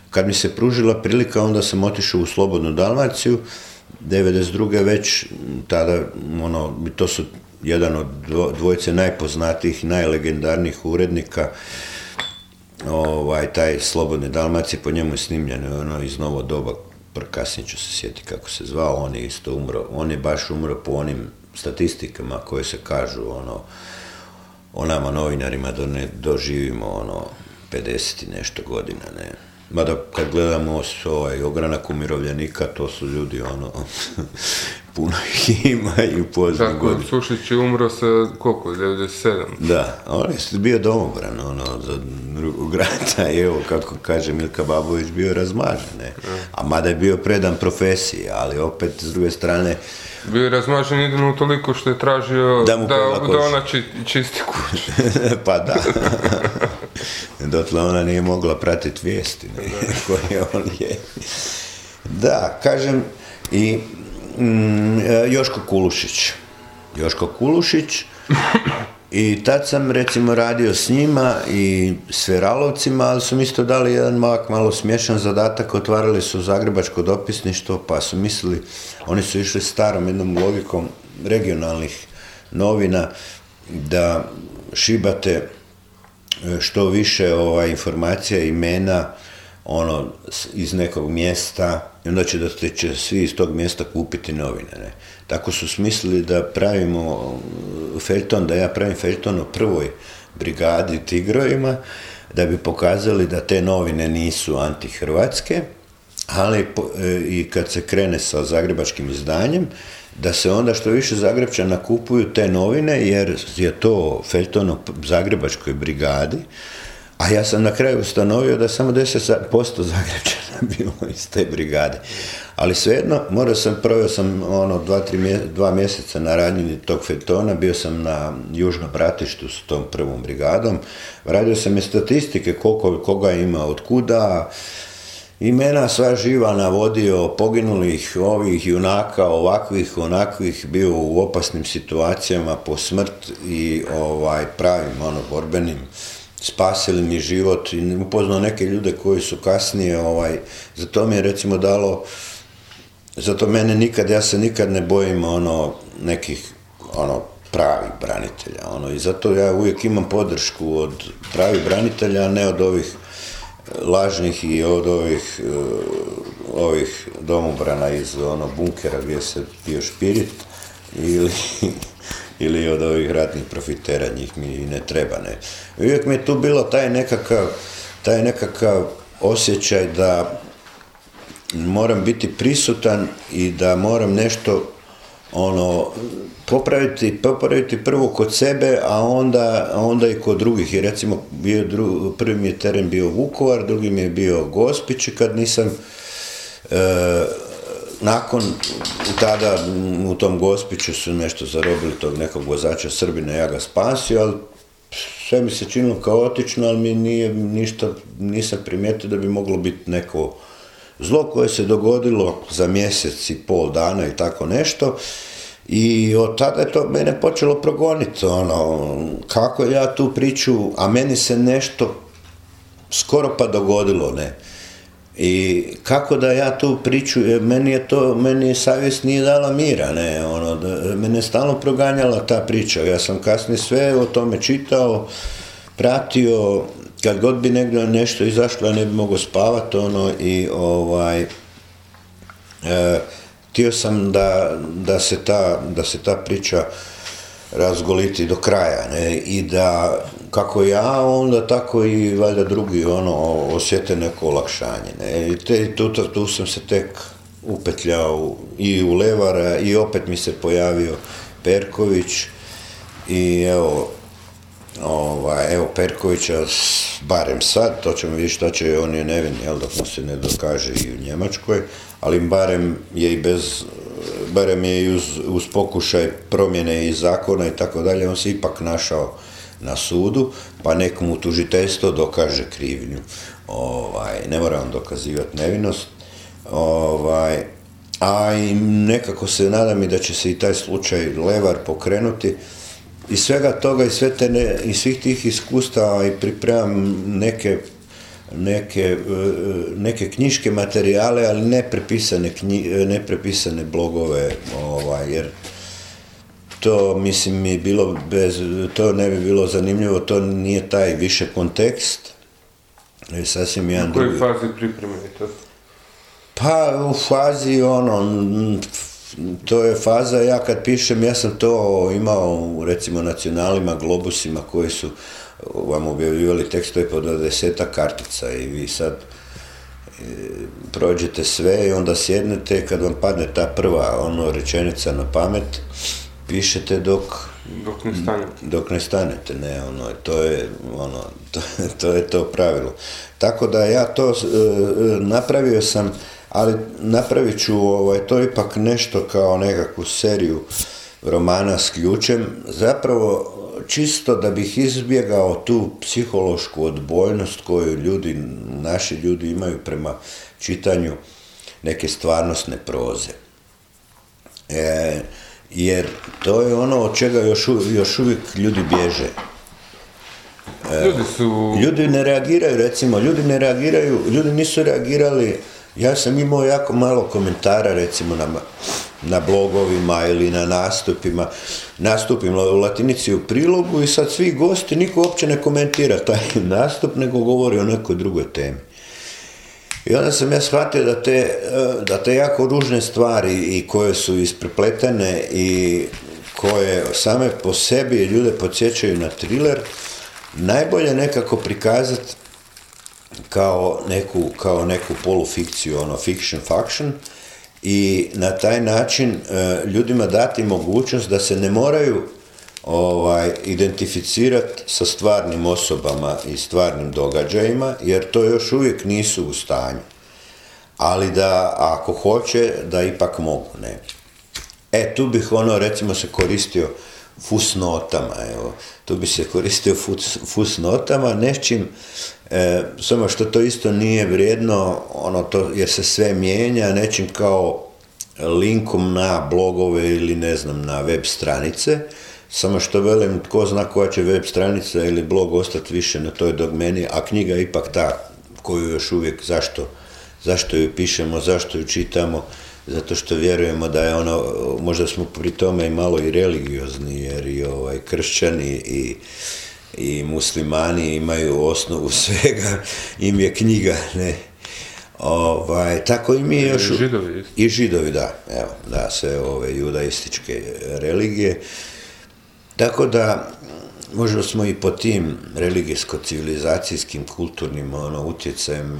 A: kad mi se pružila prilika, onda sam otišao u Slobodnu Dalmaciju, 92. već, tada, ono, to su jedan od dvojce najpoznatijih, najlegendarnijih urednika, ovaj, taj Slobodne Dalmacije, po njemu je snimljeno ono iz novo doba, kasnije ću se sjetiti kako se zvao, on je isto umro, on je baš umro po onim statistikama koje se kažu, ono, o nama novinarima da ne doživimo ono 50 i nešto godina, ne. Mada kad gledamo ovaj ogranak umirovljenika, to su ljudi ono, puno ih ima i u poznim
B: Tako, Sušić je umro sa koliko, 97?
A: Da, on je bio domobran, ono, za drugog rata i evo, kako kaže Milka Babović, bio razmažen, ne. A mada je bio predan profesiji, ali opet, s druge strane,
B: bio je razmažen jedino toliko što je tražio da, da, da ona či, čisti kuću.
A: pa da. Dotle ona nije mogla pratiti vijesti ne, koje on je. Da, kažem, i mm, Joško Kulušić. Joško Kulušić i tad sam recimo radio s njima i s Veralovcima, ali su mi isto dali jedan mak malo smješan zadatak, otvarali su Zagrebačko dopisništvo, pa su mislili, oni su išli starom jednom logikom regionalnih novina, da šibate e, što više ovaj, informacija, imena, ono, iz nekog mjesta, i onda će da će svi iz tog mjesta kupiti novine. Ne? Tako su smislili da pravimo uh, Felton, da ja pravim Felton o prvoj brigadi Tigrojima, da bi pokazali da te novine nisu antihrvatske, ali e, i kad se krene sa zagrebačkim izdanjem, da se onda što više Zagrebčana kupuju te novine, jer je to Felton o zagrebačkoj brigadi, a ja sam na kraju ustanovio da samo 10% Zagrebčana bilo iz te brigade. Ali svejedno, morao sam, proveo sam ono dva, tri dva mjeseca na radnji tog fetona, bio sam na južnom bratištu s tom prvom brigadom, radio sam je statistike koliko, koga ima, od kuda, imena sva živa navodio, poginulih ovih junaka, ovakvih, onakvih, bio u opasnim situacijama po smrt i ovaj pravim ono borbenim spasili mi život i upoznao neke ljude koji su kasnije, ovaj, za to mi je recimo dalo, zato mene nikad, ja se nikad ne bojim ono nekih ono pravih branitelja, ono, i zato ja uvijek imam podršku od pravih branitelja, a ne od ovih lažnih i od ovih, uh, ovih domobrana iz ono bunkera gdje se pio špirit ili ili od ovih ratnih profitera, njih mi ne treba. Ne. Uvijek mi je tu bilo taj nekakav, taj nekakav osjećaj da moram biti prisutan i da moram nešto ono popraviti, popraviti prvo kod sebe, a onda, onda i kod drugih. I recimo bio prvi mi je teren bio Vukovar, drugi mi je bio Gospić i kad nisam e, nakon tada u tom Gospiću su nešto zarobili tog nekog vozača Srbina, ja ga spasio, ali sve mi se činilo kaotično, ali mi nije ništa, nisam primijetio da bi moglo biti neko zlo koje se dogodilo za mjesec i pol dana i tako nešto. I od tada je to mene počelo progoniti, ono, kako ja tu priču, a meni se nešto skoro pa dogodilo, ne. I kako da ja tu priču, meni je to, meni je savjest nije dala mira, ne, ono, da, mene stalno proganjala ta priča, ja sam kasnije sve o tome čitao, pratio, kad god bi negdje nešto izašlo, ja ne bi mogao spavati, ono, i ovaj, e, htio sam da, da, se ta, da se ta priča razgoliti do kraja, ne, i da kako ja, onda tako i valjda drugi ono osjete neko olakšanje. Ne? I te, tu, tu sam se tek upetljao i u Levara i opet mi se pojavio Perković i evo ovaj, evo Perkovića, barem sad, to ćemo vidjeti što će, on je nevin, jel, dok mu se ne dokaže i u Njemačkoj, ali barem je i bez, barem je i uz, pokušaj promjene i zakona i tako dalje, on se ipak našao na sudu, pa nekomu tužiteljstvo dokaže krivnju. Ovaj, ne mora on dokazivati nevinost. Ovaj, a i nekako se nadam i da će se i taj slučaj Levar pokrenuti. I svega toga i sve te ne, i svih tih iskustava i pripremam neke neke, neke knjiške materijale, ali ne prepisane, knji, ne prepisane blogove, ovaj, jer to, mislim, mi bilo bez, to ne bi bilo zanimljivo, to nije taj više kontekst. Je sasvim jedan
B: U kojoj fazi pripreme to?
A: Pa u fazi ono, to je faza, ja kad pišem, ja sam to imao u recimo nacionalima, globusima koji su vam objavljivali tekstove po deseta kartica i vi sad e, prođete sve i onda sjednete kad vam padne ta prva ono rečenica na pamet, pišete dok
B: dok ne stanete.
A: Dok ne stanete, ne, ono, to je, ono, to, to je to pravilo. Tako da ja to e, e, napravio sam ali napravit ću ovaj, to ipak nešto kao nekakvu seriju romana s ključem, zapravo čisto da bih izbjegao tu psihološku odbojnost koju ljudi, naši ljudi imaju prema čitanju neke stvarnostne proze. E, jer to je ono od čega još, još uvijek ljudi bježe.
B: E, ljudi su...
A: Ljudi ne reagiraju, recimo, ljudi ne reagiraju, ljudi nisu reagirali ja sam imao jako malo komentara recimo na, na blogovima ili na nastupima. Nastupim u latinici u prilogu i sad svi gosti, niko uopće ne komentira taj nastup, nego govori o nekoj drugoj temi. I onda sam ja shvatio da te, da te jako ružne stvari i koje su isprepletene i koje same po sebi ljude podsjećaju na thriller, najbolje nekako prikazati kao neku, kao neku polufikciju, ono fiction faction i na taj način e, ljudima dati mogućnost da se ne moraju ovaj, identificirati sa stvarnim osobama i stvarnim događajima, jer to još uvijek nisu u stanju. Ali da, ako hoće, da ipak mogu, ne. E, tu bih ono, recimo, se koristio fusnotama, evo, tu bi se koristio fus, fusnotama, nečim E, samo što to isto nije vrijedno, ono to, jer se sve mijenja, nečim kao linkom na blogove ili ne znam, na web stranice, samo što velim, tko zna koja će web stranica ili blog ostati više na toj dogmeni, a knjiga ipak ta koju još uvijek, zašto, zašto ju pišemo, zašto ju čitamo, zato što vjerujemo da je ono, možda smo pri tome i malo i religiozni, jer i ovaj, kršćani i i muslimani imaju osnovu svega, im je knjiga, ne. Ovaj, tako i mi još...
B: I židovi.
A: I židovi, da. Evo, da, sve ove judaističke religije. Tako da, možda smo i po tim religijsko-civilizacijskim, kulturnim ono, utjecajem,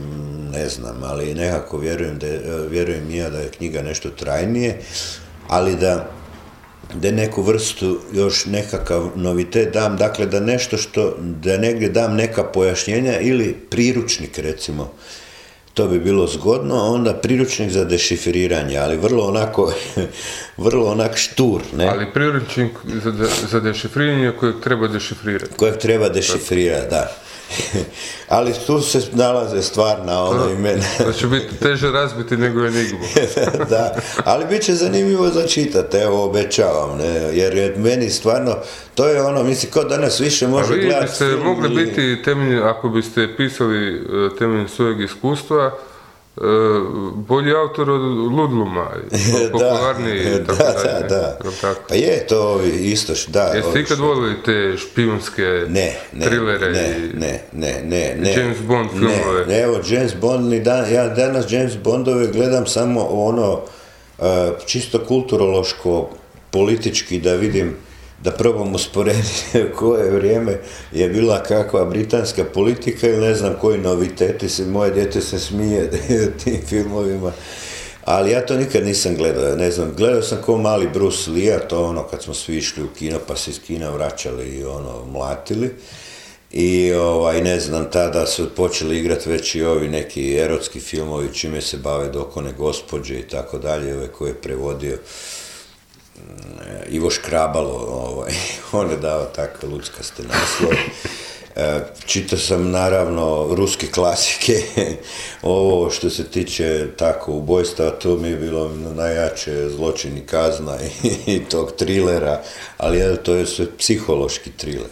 A: ne znam, ali nekako vjerujem, da, vjerujem ja da je knjiga nešto trajnije, ali da da neku vrstu još nekakav novitet dam, dakle da nešto što, da negdje dam neka pojašnjenja ili priručnik recimo, to bi bilo zgodno, onda priručnik za dešifriranje, ali vrlo onako, vrlo onak štur, ne?
B: Ali priručnik za, za dešifriranje kojeg treba dešifrirati.
A: Kojeg treba dešifrirati, da. ali tu se nalaze stvarna ono imena.
B: to će biti teže razbiti nego enigmu.
A: da, ali bit će zanimljivo za čitati, evo obećavam, ne, jer je meni stvarno, to je ono, mislim, ko danas više može gledati.
B: Ali biste mogli biti temelj, ako biste pisali e, temeljem svojeg iskustva, bolji autor od Ludluma, popularniji
A: da,
B: tako
A: da, da, da. Pa je to isto, da.
B: Jeste ikad volili te špijunske
A: ne, ne,
B: trilere
A: ne,
B: i
A: ne, ne, ne, ne,
B: James Bond filmove?
A: Ne, evo, James Bond, ni dan, ja danas James Bondove gledam samo ono, uh, čisto kulturološko, politički, da vidim da probam usporediti koje vrijeme je bila kakva britanska politika ili ne znam koji noviteti se, moje dijete se smije tim filmovima. Ali ja to nikad nisam gledao, ne znam, gledao sam ko mali Bruce Lee, to ono kad smo svi išli u kino pa se iz kina vraćali i ono mlatili. I ovaj, ne znam, tada su počeli igrati već i ovi neki erotski filmovi čime se bave dokone gospođe i tako dalje, ove koje je prevodio Ivo Škrabalo, ovaj, on je dao takve luckaste naslove. E, čitao sam naravno ruske klasike, ovo što se tiče tako ubojstva, to mi je bilo najjače zločin i kazna i, tog trilera, ali to je sve psihološki triler.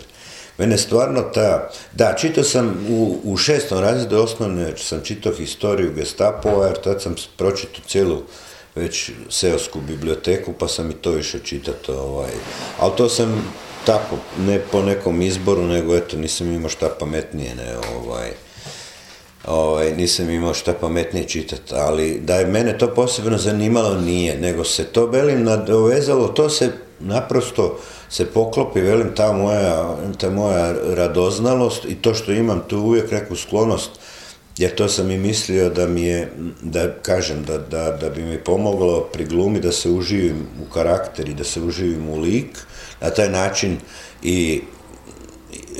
A: Mene stvarno ta, da, čitao sam u, u šestom razredu osnovne, sam čitao historiju gestapova, jer tad sam pročitao cijelu već seosku biblioteku, pa sam i to išao čitati. Ovaj. Ali to sam tako, ne po nekom izboru, nego eto, nisam imao šta pametnije, ne, ovaj, ovaj, nisam imao šta pametnije čitati, ali da je mene to posebno zanimalo nije, nego se to, velim, nadovezalo, to se naprosto se poklopi, velim, ta moja, ta moja radoznalost i to što imam tu uvijek neku sklonost, jer to sam i mislio da mi je, da kažem, da, da, da bi mi pomoglo pri glumi da se uživim u karakter i da se uživim u lik, na taj način i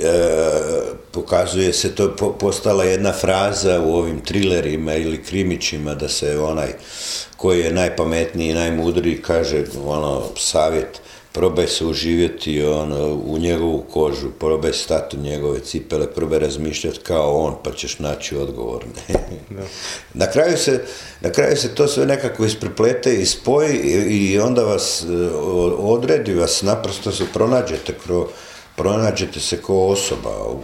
A: e, pokazuje se to postala jedna fraza u ovim trilerima ili krimićima da se onaj koji je najpametniji i najmudriji kaže ono savjet probaj se uživjeti ono, u njegovu kožu, probaj stati u njegove cipele, probaj razmišljati kao on, pa ćeš naći odgovor. na, kraju se, na kraju se to sve nekako ispreplete i spoji i onda vas e, odredi, vas naprosto se pronađete kroz pronađete se kao osoba u,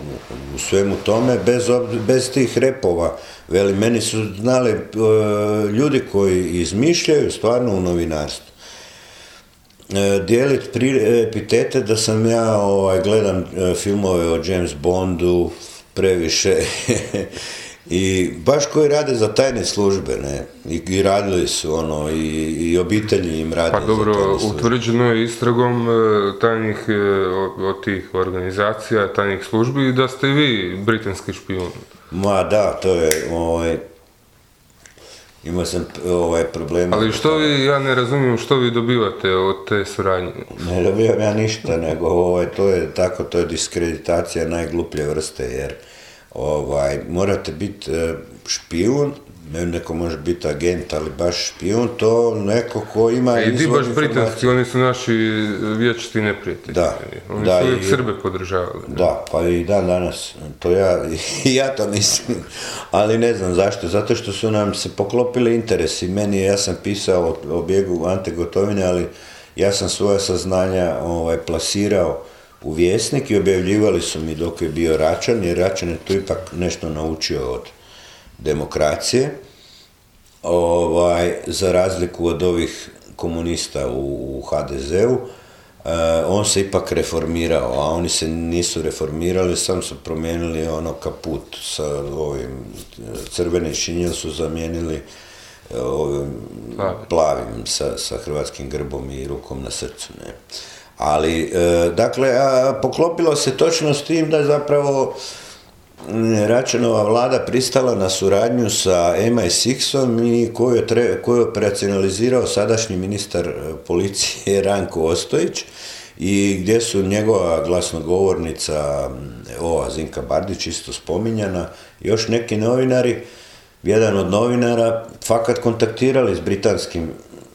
A: u svemu tome, bez, bez tih repova. Veli, meni su znali e, ljudi koji izmišljaju stvarno u novinarstvu. E, dijeliti epitete da sam ja ovaj, gledam e, filmove o James Bondu previše i baš koji rade za tajne službe, ne, i, radili su ono, i, i obitelji im rade
B: Pa dobro, utvrđeno je istragom e, tajnih od tih organizacija, tajnih službi da ste vi britanski špijun.
A: Ma da, to je, ovaj, imao sam ovaj problem.
B: Ali što vi, ja ne razumijem što vi dobivate od te suradnje?
A: Ne dobivam ja ništa, nego ovaj, to je tako, to je diskreditacija najgluplje vrste, jer ovaj, morate biti eh, špijun, neko može biti agent, ali baš špijun, to neko ko ima
B: I ti baš britanski, oni su naši vječiti neprijatelji.
A: Da.
B: Oni da, su uvijek Srbe podržavali.
A: Da, pa i dan danas. To ja, ja to mislim. Ali ne znam zašto. Zato što su nam se poklopili interesi. Meni, ja sam pisao o, bijegu Ante Gotovine, ali ja sam svoja saznanja ovaj, plasirao u vjesnik i objavljivali su mi dok je bio Račan, jer Račan je tu ipak nešto naučio od demokracije, ovaj, za razliku od ovih komunista u, HDZ-u, eh, on se ipak reformirao, a oni se nisu reformirali, sam su promijenili ono kaput sa ovim crvenim šinjem su zamijenili eh, ovim plavim sa, sa hrvatskim grbom i rukom na srcu. Ne. Ali, eh, dakle, poklopilo se točno s tim da zapravo Račanova vlada pristala na suradnju sa MI6-om i koju je, operacionalizirao sadašnji ministar e, policije Ranko Ostojić i gdje su njegova glasnogovornica ova Zinka Bardić isto spominjana, još neki novinari, jedan od novinara fakat kontaktirali s britanskim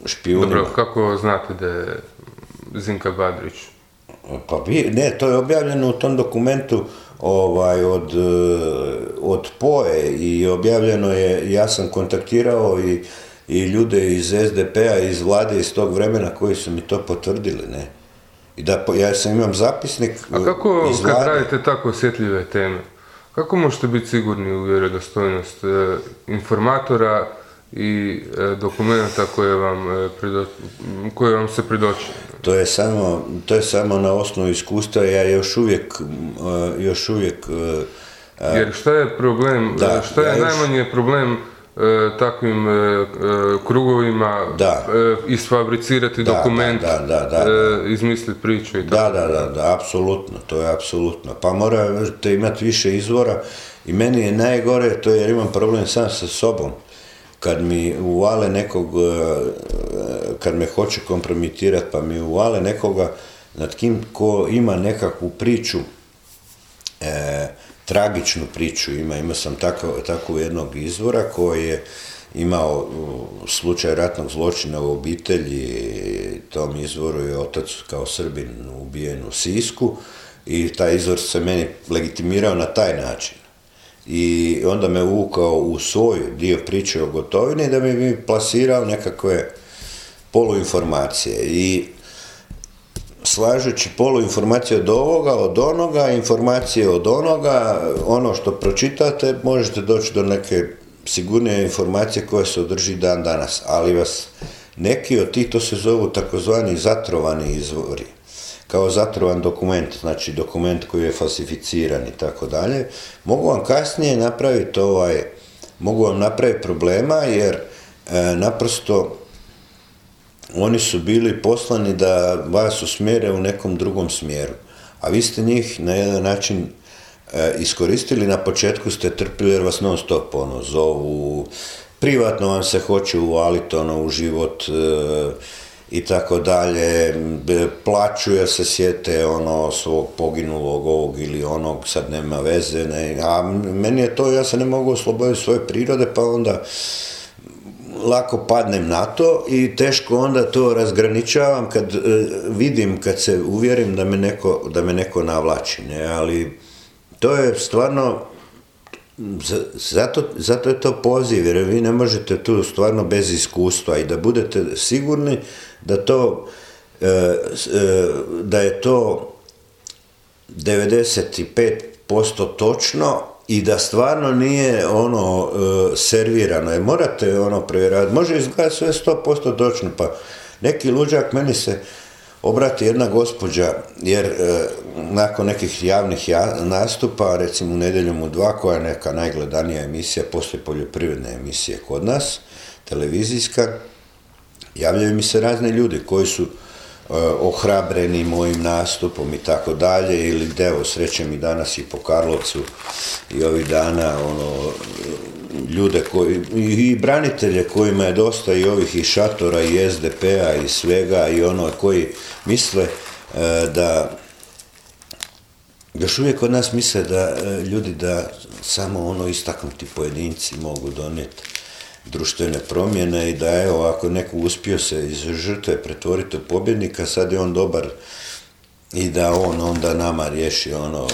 A: špijunima.
B: Dobro, kako znate da je Zinka Badrić?
A: Pa ne, to je objavljeno u tom dokumentu ovaj, od, eh, od POE i objavljeno je, ja sam kontaktirao i, i ljude iz SDP-a, iz vlade iz tog vremena koji su mi to potvrdili, ne. I da, ja sam imam zapisnik
B: A kako, iz kad radite tako osjetljive teme, kako možete biti sigurni u vjerodostojnost e, informatora i e, dokumenta koje vam, e, koje vam se pridoči?
A: To je samo, to je samo na osnovu iskustva, ja još uvijek, e, još uvijek...
B: Jer šta je problem, da, šta je najmanji problem takvim krugovima
A: da.
B: isfabricirati dokument, da, da, izmisliti priču i
A: tako. Da, da, da, da, apsolutno, to je apsolutno. Pa morate imati više izvora i meni je najgore to jer imam problem sam sa sobom kad mi uvale nekog, e, kad me hoće kompromitirati pa mi uvale nekoga nad kim ko ima nekakvu priču, e, tragičnu priču ima, imao sam tako, tako jednog izvora koji je imao slučaj ratnog zločina u obitelji, tom izvoru je otac kao Srbin ubijen u Sisku i taj izvor se meni legitimirao na taj način i onda me uvukao u svoj dio priče o gotovini da mi bi plasirao nekakve poluinformacije. I slažući poluinformacije od ovoga, od onoga, informacije od onoga, ono što pročitate, možete doći do neke sigurnije informacije koja se održi dan danas, ali vas neki od tih, to se zovu takozvani zatrovani izvori, kao zatrovan dokument, znači dokument koji je falsificiran i tako dalje, mogu vam kasnije napraviti ovaj, mogu vam napraviti problema jer e, naprosto oni su bili poslani da vas usmjere u nekom drugom smjeru, a vi ste njih na jedan način e, iskoristili, na početku ste trpili jer vas non stop ono, zovu, privatno vam se hoće uvaliti ono, u život e, i tako dalje, plaću jer se sjete ono svog poginulog ovog ili onog, sad nema veze, ne, a meni je to, ja se ne mogu osloboditi svoje prirode, pa onda lako padnem na to i teško onda to razgraničavam kad e, vidim, kad se uvjerim da me neko, da me neko navlači, ne, ali to je stvarno zato, zato je to poziv, jer vi ne možete tu stvarno bez iskustva i da budete sigurni da to e, e, da je to 95% točno i da stvarno nije ono e, servirano. Jer morate ono provjeravati. Može izgledati sve 100% točno, pa neki luđak meni se obrati jedna gospođa, jer nakon nekih javnih nastupa, recimo u nedjeljom u dva, koja je neka najgledanija emisija, poslije poljoprivredne emisije kod nas, televizijska, javljaju mi se razni ljudi koji su e, ohrabreni mojim nastupom i tako dalje, ili evo, srećem i danas i po Karlovcu i ovih dana, ono, ljude koji, i branitelje kojima je dosta i ovih i šatora i SDP-a i svega i ono koji misle e, da još uvijek od nas misle da e, ljudi da samo ono istaknuti pojedinci mogu donijeti društvene promjene i da evo ako neko uspio se iz žrtve pretvoriti u pobjednika sad je on dobar i da on onda nama riješi ono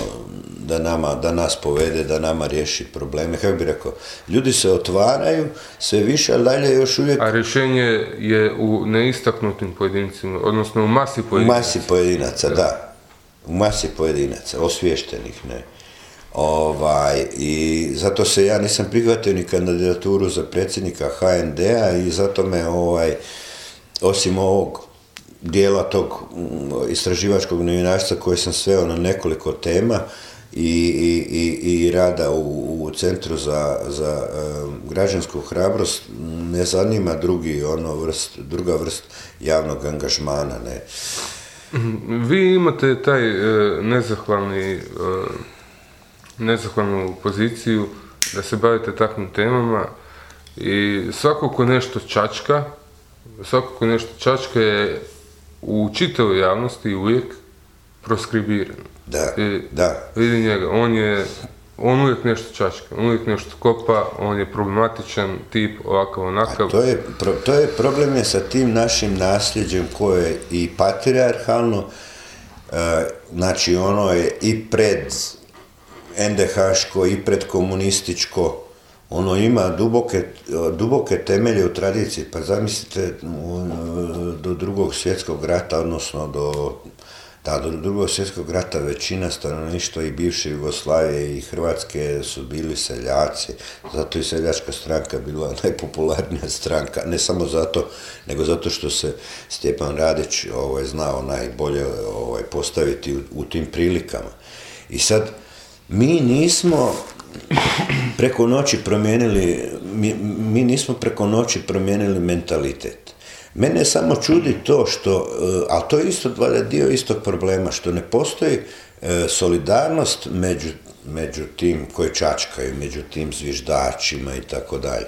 A: da, nama, da nas povede, da nama riješi probleme. Kako bi rekao, ljudi se otvaraju sve više, ali dalje još uvijek...
B: A rješenje je u neistaknutim pojedincima, odnosno u masi pojedinaca.
A: U masi pojedinaca, da. U masi pojedinaca, osviještenih, ne. Ovaj, I zato se ja nisam prihvatio ni kandidaturu za predsjednika HND-a i zato me ovaj, osim ovog dijela tog mm, istraživačkog novinarstva koje sam sveo na nekoliko tema, i, i, i rada u, u Centru za, za građansku hrabrost ne zanima drugi ono vrst, druga vrst javnog angažmana. Ne.
B: Vi imate taj e, nezahvalni e, nezahvalnu poziciju da se bavite takvim temama i svako ko nešto čačka, svako ko nešto čačka je u čitavoj javnosti uvijek proskribiran.
A: Da, da.
B: Vidi njega, on je, on uvijek nešto čačka, on uvijek nešto kopa, on je problematičan tip, ovakav, onakav.
A: A to je, to je problem je sa tim našim nasljeđem koje je i patriarhalno, e, znači ono je i pred NDH-ško i pred komunističko, ono ima duboke, duboke temelje u tradiciji, pa zamislite do drugog svjetskog rata, odnosno do da, do drugog svjetskog rata većina stanovništva i bivše Jugoslavije i Hrvatske su bili seljaci, zato je seljačka stranka bila najpopularnija stranka, ne samo zato, nego zato što se Stjepan Radić ovaj, znao najbolje ovaj, postaviti u, u tim prilikama. I sad, mi nismo preko noći promijenili, mi, mi nismo preko noći promijenili mentalitet. Mene samo čudi to što, e, ali to je isto dio istog problema, što ne postoji e, solidarnost među, među tim koji čačkaju, među tim zviždačima i tako dalje.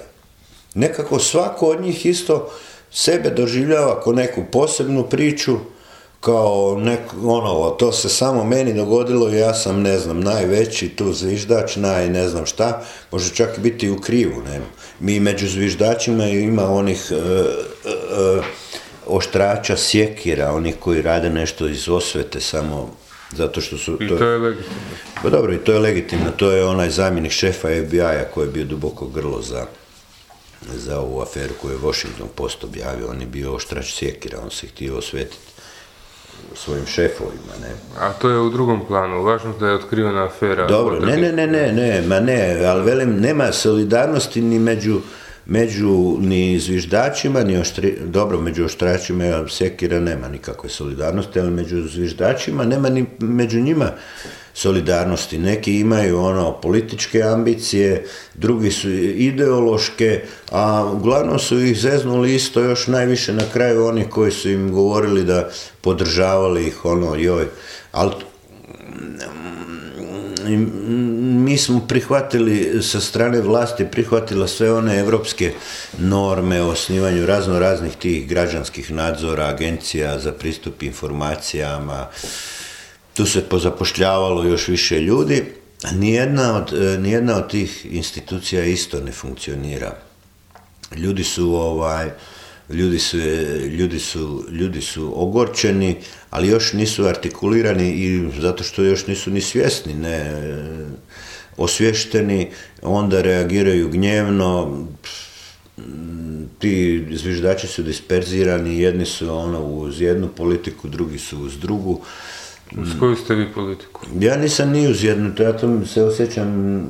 A: Nekako svako od njih isto sebe doživljava kao neku posebnu priču, kao nek, ono, to se samo meni dogodilo i ja sam, ne znam, najveći tu zviždač, naj ne znam šta, može čak biti u krivu, ne. Mi među zviždačima ima onih e, e, e, oštrača sjekira, onih koji rade nešto iz osvete samo zato što su...
B: I to, je legitimno.
A: Pa dobro, i to je legitimno, to je onaj zamjenik šefa FBI-a koji je bio duboko grlo za za ovu aferu koju je Washington Post objavio, on je bio oštrač sjekira, on se htio osvetiti svojim šefovima, ne.
B: A to je u drugom planu, važno da je otkrivena afera.
A: Dobro, ne, ne, ne, ne, ne, ma ne, ali velim, nema solidarnosti ni među među ni zviždačima, ni oštri, dobro, među oštračima Sekira nema nikakve solidarnosti, ali među zviždačima nema ni među njima solidarnosti. Neki imaju ono političke ambicije, drugi su ideološke, a uglavnom su ih zeznuli isto još najviše na kraju oni koji su im govorili da podržavali ih ono joj. Ali mi smo prihvatili sa strane vlasti prihvatila sve one europske norme o osnivanju razno raznih tih građanskih nadzora, agencija za pristup informacijama, tu se pozapošljavalo još više ljudi, nijedna od, e, nijedna od tih institucija isto ne funkcionira. Ljudi su ovaj, ljudi su, ljudi su, ljudi su ogorčeni, ali još nisu artikulirani i zato što još nisu ni svjesni, ne osvješteni, onda reagiraju gnjevno, ti zviždači su disperzirani, jedni su ono uz jednu politiku, drugi su uz drugu.
B: Uz koju ste vi politiku?
A: Ja nisam ni uz jednu, ja to se osjećam,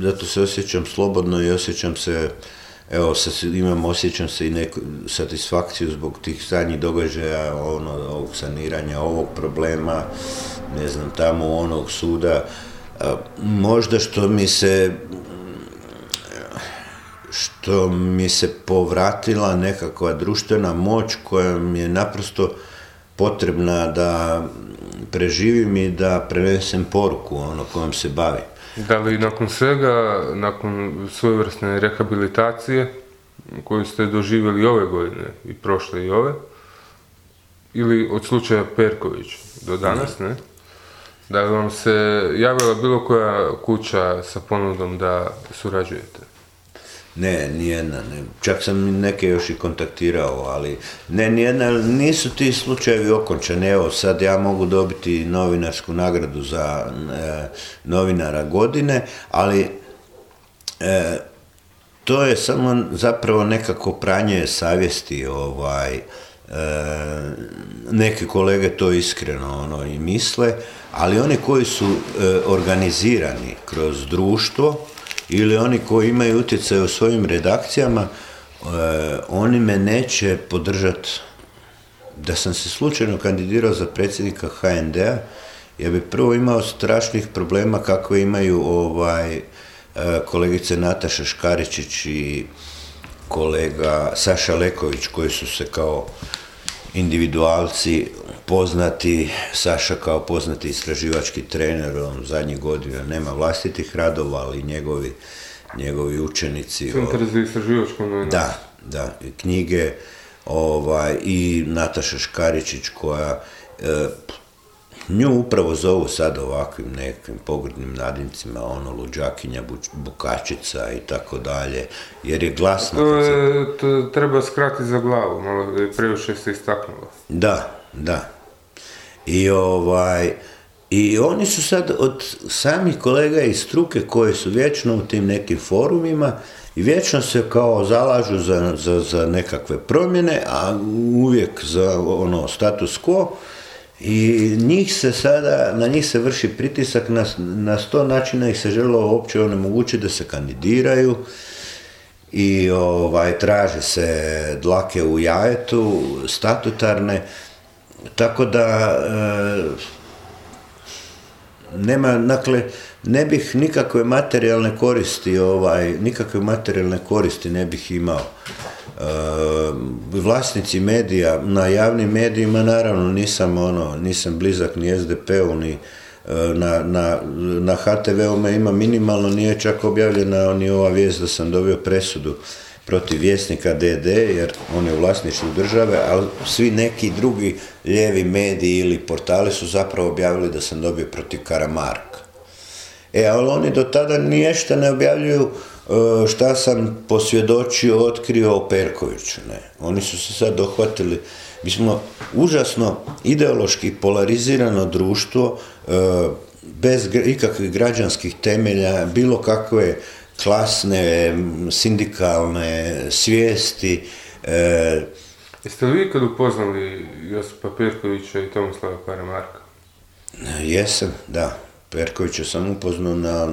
A: zato se osjećam slobodno i osjećam se evo, sad imam, osjećam se i neku satisfakciju zbog tih zadnjih događaja, ono, ovog saniranja, ovog problema, ne znam, tamo onog suda. Možda što mi se što mi se povratila nekakva društvena moć koja mi je naprosto potrebna da preživim i da prenesem poruku ono kojom se bavim.
B: Da li nakon svega, nakon svojevrsne rehabilitacije koju ste doživjeli ove godine i prošle i ove, ili od slučaja Perković do danas, ne? Da li vam se javila bilo koja kuća sa ponudom da surađujete?
A: Ne, nijedna, ne. Čak sam neke još i kontaktirao, ali ne, nijedna, nisu ti slučajevi okončani. Evo, sad ja mogu dobiti novinarsku nagradu za e, novinara godine, ali e, to je samo zapravo nekako pranje savjesti, ovaj, e, neke kolege to iskreno ono i misle, ali oni koji su organizirani kroz društvo, ili oni koji imaju utjecaj u svojim redakcijama, e, oni me neće podržati. Da sam se slučajno kandidirao za predsjednika HND-a, ja bi prvo imao strašnih problema kako imaju ovaj e, kolegice Nataša Škaričić i kolega Saša Leković koji su se kao individualci poznati, Saša kao poznati istraživački trener, on zadnjih godina nema vlastitih radova, ali njegovi, njegovi učenici...
B: Centar za istraživačko
A: Da, da, knjige ovaj, i Nataša Škaričić koja e, Nju upravo zovu sad ovakvim nekim pogrdnim nadimcima, ono, luđakinja, bukačica i tako dalje, jer je glasno.
B: To, je, to treba skratiti za glavu, malo je previše se istaknulo.
A: Da, da. I ovaj, i oni su sad od samih kolega iz struke koji su vječno u tim nekim forumima i vječno se kao zalažu za, za, za nekakve promjene, a uvijek za ono status quo, i njih se sada, na njih se vrši pritisak, na, na sto načina ih se želo uopće onemogućiti da se kandidiraju i ovaj, traže se dlake u jajetu, statutarne, tako da e, nema, dakle, ne bih nikakve materijalne koristi, ovaj, nikakve materijalne koristi ne bih imao. E, vlasnici medija, na javnim medijima naravno nisam ono, nisam blizak ni SDP-u ni e, na, na, na HTV-u me ima minimalno, nije čak objavljena ni ova vijest da sam dobio presudu protiv vjesnika DD, jer on je u vlasništvu države, ali svi neki drugi lijevi mediji ili portali su zapravo objavili da sam dobio protiv Karamarka. E, ali oni do tada ništa ne objavljuju e, šta sam posvjedočio, otkrio o Perkoviću. Ne. Oni su se sad dohvatili. Mi smo užasno ideološki polarizirano društvo, e, bez ikakvih građanskih temelja, bilo kakve klasne, sindikalne svijesti.
B: E, Jeste li vi kad upoznali Josipa Perkovića i Tomislava Karamarka?
A: Jesam, da. Perkovića sam upoznao na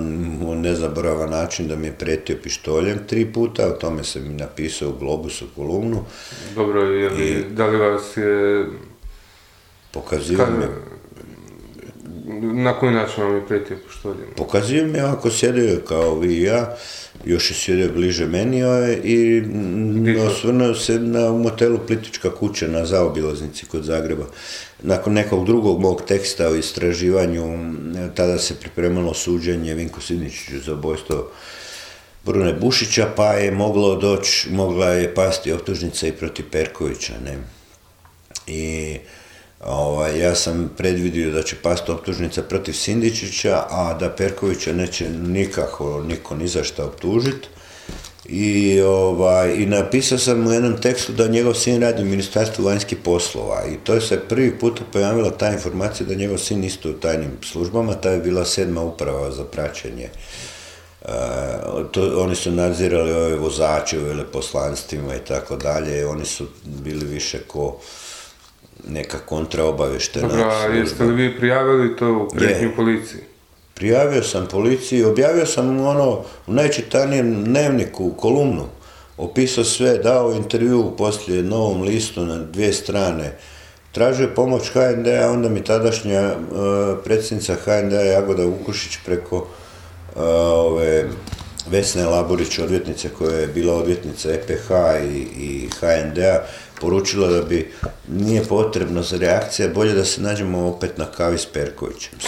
A: nezaboravan način da mi je prijetio pištoljem tri puta, o tome sam mi napisao u Globusu kolumnu.
B: Dobro, je da li vas je...
A: Pokazio me...
B: Na koji način vam je prijetio pištoljem?
A: Pokazio mi ako sjedio kao vi i ja, još je sjedio bliže meni ovaj, i osvrnuo se na motelu Plitička kuća na zaobilaznici kod Zagreba. Nakon nekog drugog mog teksta o istraživanju, tada se pripremalo suđenje Vinko Sidničiću za ubojstvo Brune Bušića, pa je moglo doći, mogla je pasti optužnica i protiv Perkovića, ne. I ovaj, ja sam predvidio da će pasti optužnica protiv Sindičića, a da Perkovića neće nikako niko ni za šta optužiti. I, ovaj, I napisao sam u jednom tekstu da njegov sin radi u Ministarstvu vanjskih poslova i to je se prvi put pojavila ta informacija da njegov sin isto u tajnim službama, ta je bila sedma uprava za praćenje. E, to, oni su nadzirali ove vozače u veleposlanstvima i tako dalje, oni su bili više ko neka kontraobaveštena
B: Dobro, a jeste li vi prijavili to u prijetnju policiji?
A: Prijavio sam policiji, objavio sam ono u najčitanijem dnevniku, kolumnu, opisao sve, dao intervju poslije Novom listu na dvije strane, tražio pomoć HND-a, onda mi tadašnja uh, predsjednica HND-a Jagoda Vukušić preko uh, ove Vesne Laburić, odvjetnice koja je bila odvjetnica EPH i, i HND-a, poručila da bi nije potrebno za reakcija, bolje da se nađemo opet na kavi s Perkovićem.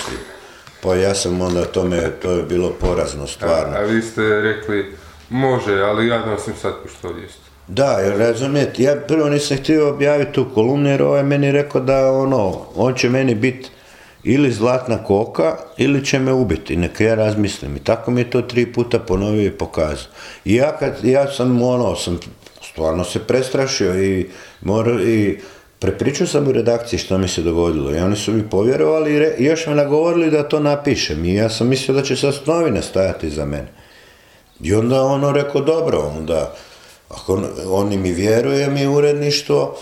A: Pa ja sam onda tome, to je bilo porazno stvarno.
B: A, a vi ste rekli, može, ali ja nosim sad pištolj isto.
A: Da, jer razumijete, ja prvo nisam htio objaviti tu kolumnu jer ovaj meni rekao da ono, on će meni biti ili zlatna koka ili će me ubiti, neka ja razmislim. I tako mi je to tri puta ponovio i pokazao. I ja, kad, ja sam ono, sam stvarno se prestrašio i, mora, i Prepričao sam u redakciji što mi se dogodilo i oni su mi povjerovali i još me nagovorili da to napišem i ja sam mislio da će sad novine stajati za mene. I onda ono rekao, dobro, onda ako oni mi vjeruje mi uredništvo,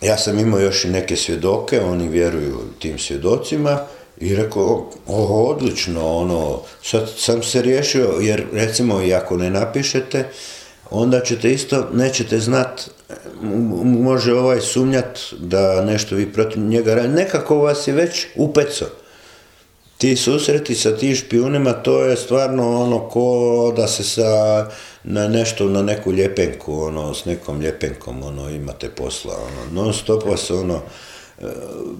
A: ja sam imao još i neke svjedoke, oni vjeruju tim svjedocima i rekao, o, odlično, ono, sad sam se riješio, jer recimo i ako ne napišete, onda ćete isto, nećete znat, može ovaj sumnjat da nešto vi protiv njega radite, nekako vas je već upecao. Ti susreti sa tim špijunima, to je stvarno ono ko da se sa na nešto, na neku ljepenku, ono, s nekom ljepenkom, ono, imate posla, ono, non stop vas, ono, e,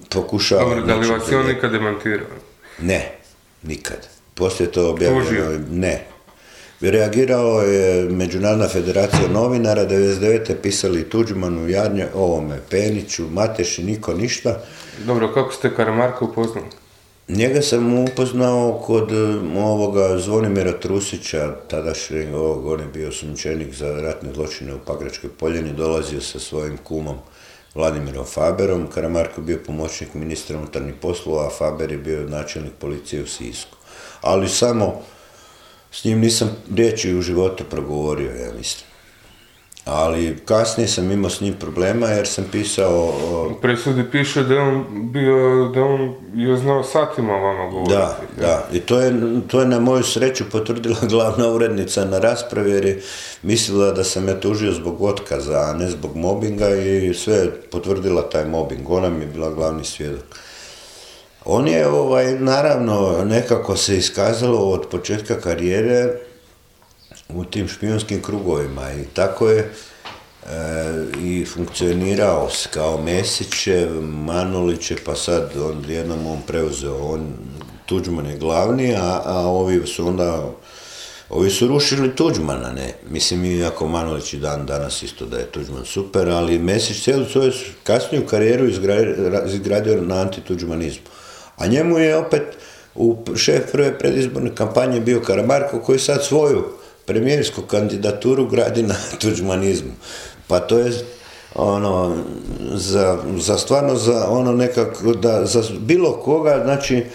A: pokušava...
B: Dobro, da li vas je on nikad demantirao?
A: Ne, nikad. Poslije to objavljeno, ne, Reagirao je Međunarodna federacija novinara, 99. pisali Tuđmanu, Jarnje, ovome, Peniću, Mateši, niko ništa.
B: Dobro, kako ste Karamarka upoznali?
A: Njega sam upoznao kod um, ovoga Zvonimira Trusića, tadašnjeg ovog, on je bio sumčenik za ratne zločine u Pagračkoj poljeni, dolazio sa svojim kumom Vladimirom Faberom. Karamarko bio pomoćnik ministra unutarnjih poslova, a Faber je bio načelnik policije u Sisku. Ali samo s njim nisam riječi u životu progovorio, ja mislim. Ali kasnije sam imao s njim problema jer sam pisao...
B: U presudi piše da on bio, da on je znao satima vama govoriti.
A: Da, da. I to je, to je na moju sreću potvrdila glavna urednica na raspravi jer je mislila da sam ja tužio zbog otkaza, a ne zbog mobinga i sve je potvrdila taj mobbing. Ona mi je bila glavni svjedok. On je, ovaj, naravno, nekako se iskazalo od početka karijere u tim špijunskim krugovima i tako je e, i funkcionirao kao Mesićev, Manuliće, pa sad on jednom on preuzeo, on Tuđman je glavni, a, a ovi su onda Ovi su rušili Tuđmana, ne. Mislim, iako Manulić i dan danas isto da je Tuđman super, ali Mesić cijelu svoju kasniju karijeru izgradio na antituđmanizmu. A njemu je opet u šef prve predizborne kampanje bio Karamarko koji sad svoju premijersku kandidaturu gradi na tuđmanizmu. Pa to je ono, za, za stvarno za ono nekako, da za bilo koga, znači,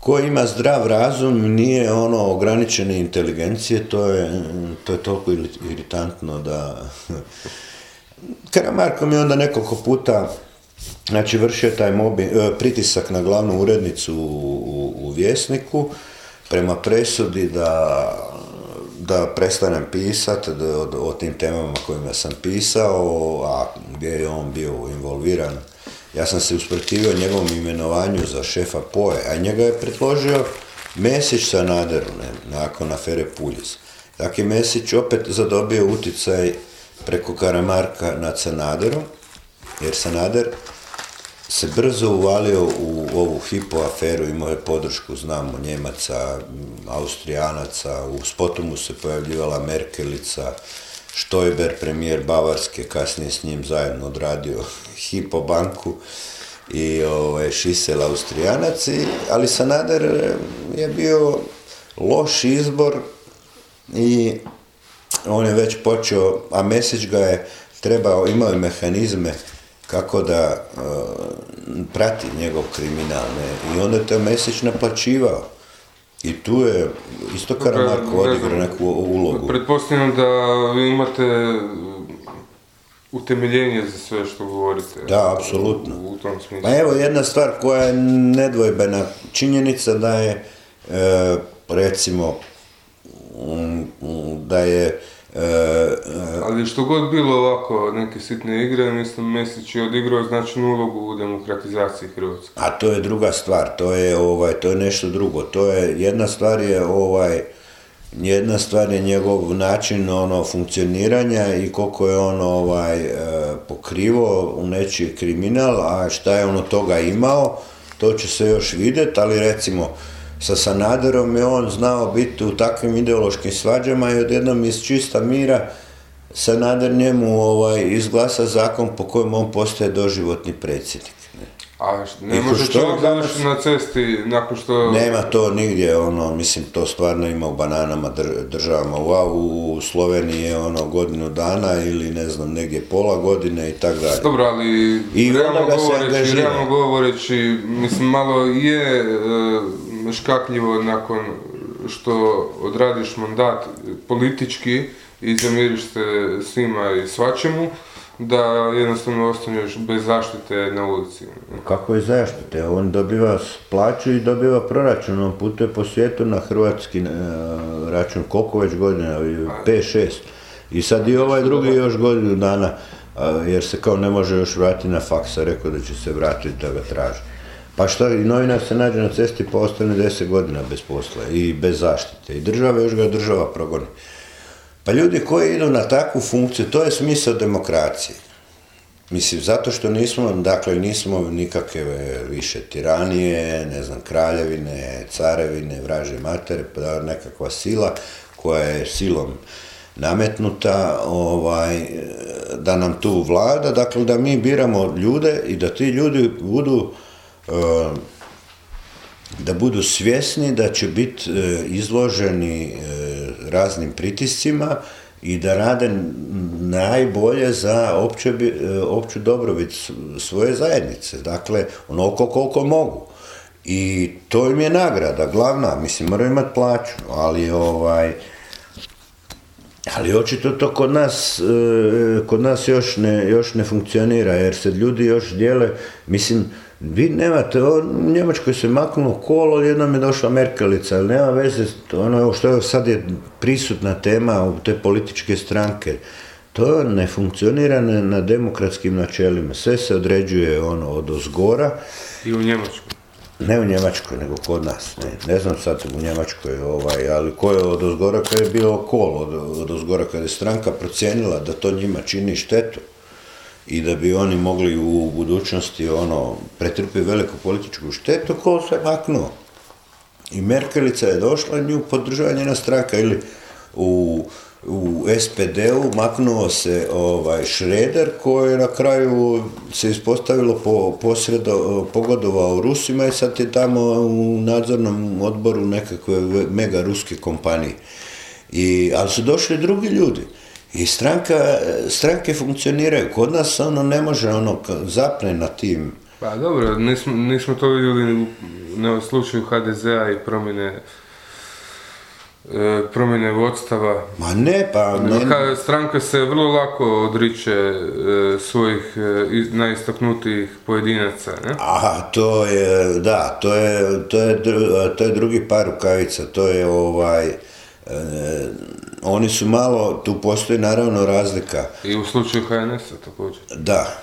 A: ko ima zdrav razum, nije ono ograničene inteligencije, to je, to je toliko iritantno da... Karamarko mi onda nekoliko puta Znači vršio taj mobi, e, pritisak na glavnu urednicu u, u, Vjesniku prema presudi da, da prestanem pisati o, tim temama kojima sam pisao, a gdje je on bio involviran. Ja sam se usprotivio njegovom imenovanju za šefa POE, a njega je predložio Mesić Sanaderu, ne, nakon afere Puljiz. Dakle, Mesić opet zadobio uticaj preko Karamarka nad Sanaderom, jer Sanader se brzo uvalio u ovu hipo aferu, imao je podršku, znamo, Njemaca, Austrijanaca, u spotu mu se pojavljivala Merkelica, Štojber, premijer Bavarske, kasnije s njim zajedno odradio hipo banku i ovaj, Šisel Austrijanac, ali Sanader je bio loš izbor i on je već počeo, a Mesić ga je trebao, imao je mehanizme kako da uh, prati njegov kriminalne i onda je to Mesić naplaćivao. I tu je isto Karamarko odigrao neku ulogu.
B: Pretpostavljam da vi imate utemeljenje za sve što govorite.
A: Da, apsolutno. U, tom smislu. Pa evo jedna stvar koja je nedvojbena činjenica da je e, recimo da je
B: E, e, Ali što god bilo ovako, neke sitne igre, mislim, Mesić je odigrao značajnu ulogu u demokratizaciji Hrvatske.
A: A to je druga stvar, to je, ovaj, to je nešto drugo. To je, jedna stvar je ovaj, jedna stvar je njegov način ono funkcioniranja i koliko je on ovaj e, pokrivo u nečiji kriminal, a šta je on od toga imao, to će se još vidjeti, ali recimo sa Sanaderom je on znao biti u takvim ideološkim svađama i odjednom iz čista mira Sanader njemu ovaj, izglasa zakon po kojem on postaje doživotni predsjednik.
B: A ne može čovjek završiti na cesti nakon što...
A: Nema to nigdje, ono, mislim, to stvarno ima u bananama državama. U, u Sloveniji je ono godinu dana ili ne znam, negdje pola godine i tako dalje.
B: Dobro, ali I realno govoreći, realno govoreći, mislim, malo je e, škakljivo nakon što odradiš mandat politički i zamiriš se svima i svačemu, da jednostavno ostaneš bez zaštite na ulici.
A: Kako je zaštite? On dobiva plaću i dobiva proračun, on putuje po svijetu na hrvatski e, račun, koliko već godina, 5-6. I sad i ovaj drugi još godinu dana, jer se kao ne može još vratiti na faksa, rekao da će se vratiti da ga traži. Pa što, i novinar se nađe na cesti pa ostane deset godina bez posla i bez zaštite. I država još ga država progoni. Pa ljudi koji idu na takvu funkciju, to je smisao demokracije. Mislim, zato što nismo, dakle, nismo nikakve više tiranije, ne znam, kraljevine, carevine, vraže matere, pa nekakva sila koja je silom nametnuta ovaj, da nam tu vlada, dakle da mi biramo ljude i da ti ljudi budu da budu svjesni da će biti e, izloženi e, raznim pritiscima i da rade najbolje za opće, e, opću dobrobit svoje zajednice. Dakle, onoliko koliko mogu. I to im je nagrada, glavna, mislim, moraju imati plaću, ali ovaj, ali očito to kod nas, kod nas još ne, još ne funkcionira, jer se ljudi još dijele, mislim, vi nemate, u Njemačkoj se maknulo kolo, jednom je došla Merkelica, ali nema veze, ono što je sad je prisutna tema u te političke stranke, to ne funkcionira na, demokratskim načelima, sve se određuje ono od ozgora.
B: I u Njemačkoj?
A: Ne u Njemačkoj, nego kod nas, ne, ne znam sad u Njemačkoj, ovaj, ali ko je od ozgora kad je bio kolo, od, od ozgora kad je stranka procijenila da to njima čini štetu, i da bi oni mogli u budućnosti ono pretrpiti veliku političku štetu, ko se maknuo. I Merkelica je došla, nju podržava njena stranka ili u, u SPD-u maknuo se ovaj Šreder koji je na kraju se ispostavilo po, posredo, pogodovao Rusima i sad je tamo u nadzornom odboru nekakve mega ruske kompanije. I, ali su došli drugi ljudi. I stranka, stranke funkcioniraju. Kod nas ono ne može ono zapne na tim.
B: Pa dobro, nismo, nismo to vidjeli u slučaju HDZ-a i promjene e, promjene vodstava.
A: Ma ne, pa
B: ne. Stranka se vrlo lako odriče e, svojih e, najistaknutijih pojedinaca, ne?
A: Aha, to je, da, to je, to je, to je drugi par rukavica, to je ovaj, oni su malo, tu postoji naravno razlika.
B: I u slučaju HNS-a također.
A: Da,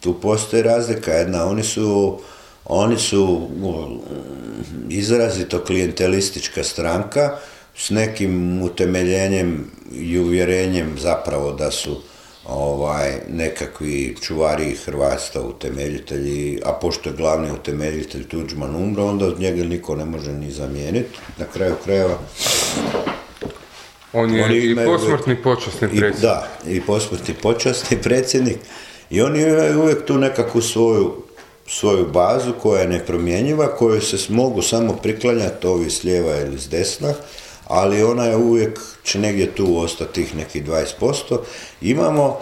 A: tu postoji razlika jedna, oni su, oni su izrazito klijentelistička stranka s nekim utemeljenjem i uvjerenjem zapravo da su ovaj, nekakvi čuvari Hrvatstva, utemeljitelji, a pošto je glavni utemeljitelj Tuđman umro, onda od njega niko ne može ni zamijeniti. Na kraju krajeva
B: on je i posmrtni počasni predsjednik.
A: da, i posmrtni počasni predsjednik. I oni imaju uvijek tu nekakvu svoju, svoju bazu koja je nepromjenjiva, koju se mogu samo priklanjati ovi s lijeva ili s desna, ali ona je uvijek, će negdje tu ostati tih nekih 20%. Imamo,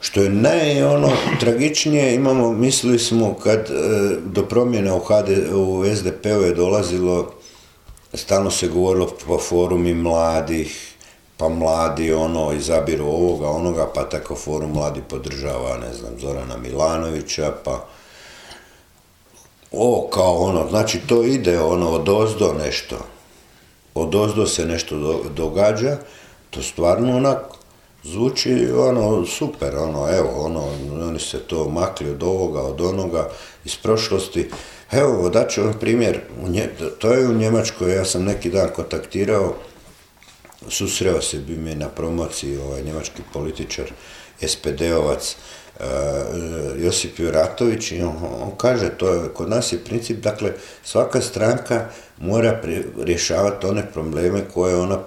A: što je naj ono tragičnije, imamo, mislili smo kad e, do promjene u, HD, u SDP-u je dolazilo, stalno se govorilo po forumi mladih, pa mladi ono izabiru ovoga, onoga, pa tako forum mladi podržava, ne znam, Zorana Milanovića, pa ovo kao ono, znači to ide ono od ozdo nešto, od ozdo se nešto događa, to stvarno onako zvuči ono super, ono evo, ono, oni se to makli od ovoga, od onoga, iz prošlosti. Evo, daću vam primjer, to je u Njemačkoj, ja sam neki dan kontaktirao susreo se bi me na promociji ovaj njemački političar, SPD-ovac, uh, Josip Juratović i on, kaže, to je, kod nas je princip, dakle, svaka stranka mora rješavati one probleme koje je ona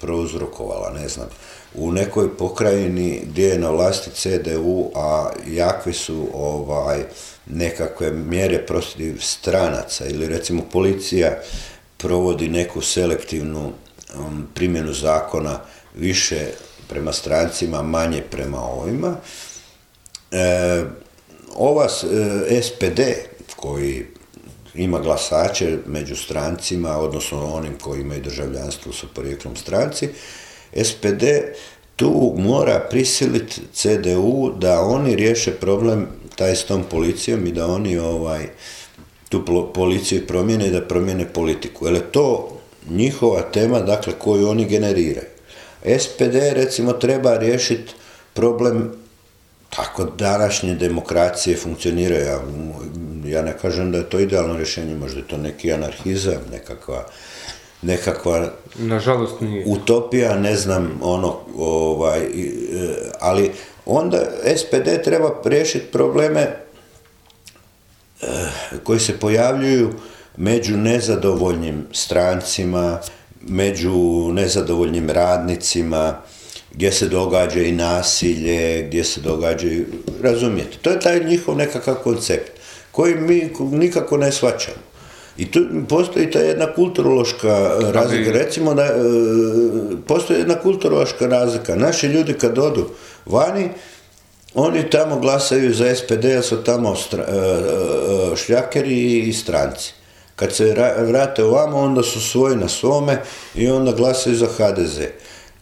A: prouzrokovala, ne znam. U nekoj pokrajini gdje je na vlasti CDU, a jakvi su ovaj, nekakve mjere protiv stranaca ili recimo policija provodi neku selektivnu primjenu zakona više prema strancima, manje prema ovima. E, ova e, SPD koji ima glasače među strancima, odnosno onim koji imaju državljanstvo sa porijeklom stranci, SPD tu mora prisiliti CDU da oni riješe problem taj s tom policijom i da oni ovaj tu policiju promijene i da promijene politiku. Jer to njihova tema, dakle, koju oni generiraju. SPD, recimo, treba riješiti problem tako današnje demokracije funkcioniraju. Ja, ja ne kažem da je to idealno rješenje, možda je to neki anarhizam, nekakva nekakva
B: Nažalost nije.
A: utopija, ne znam, ono, ovaj, e, ali onda SPD treba riješiti probleme e, koji se pojavljuju među nezadovoljnim strancima, među nezadovoljnim radnicima, gdje se događa i nasilje, gdje se događaju, razumijete, to je taj njihov nekakav koncept koji mi nikako ne shvaćamo. I tu postoji ta jedna kulturološka razlika. Recimo da e, postoji jedna kulturološka razlika. Naši ljudi kad odu vani, oni tamo glasaju za SPD, a su tamo e, e, šljakeri i stranci. Kad se vrate ovamo, onda su svoji na svome i onda glasaju za HDZ.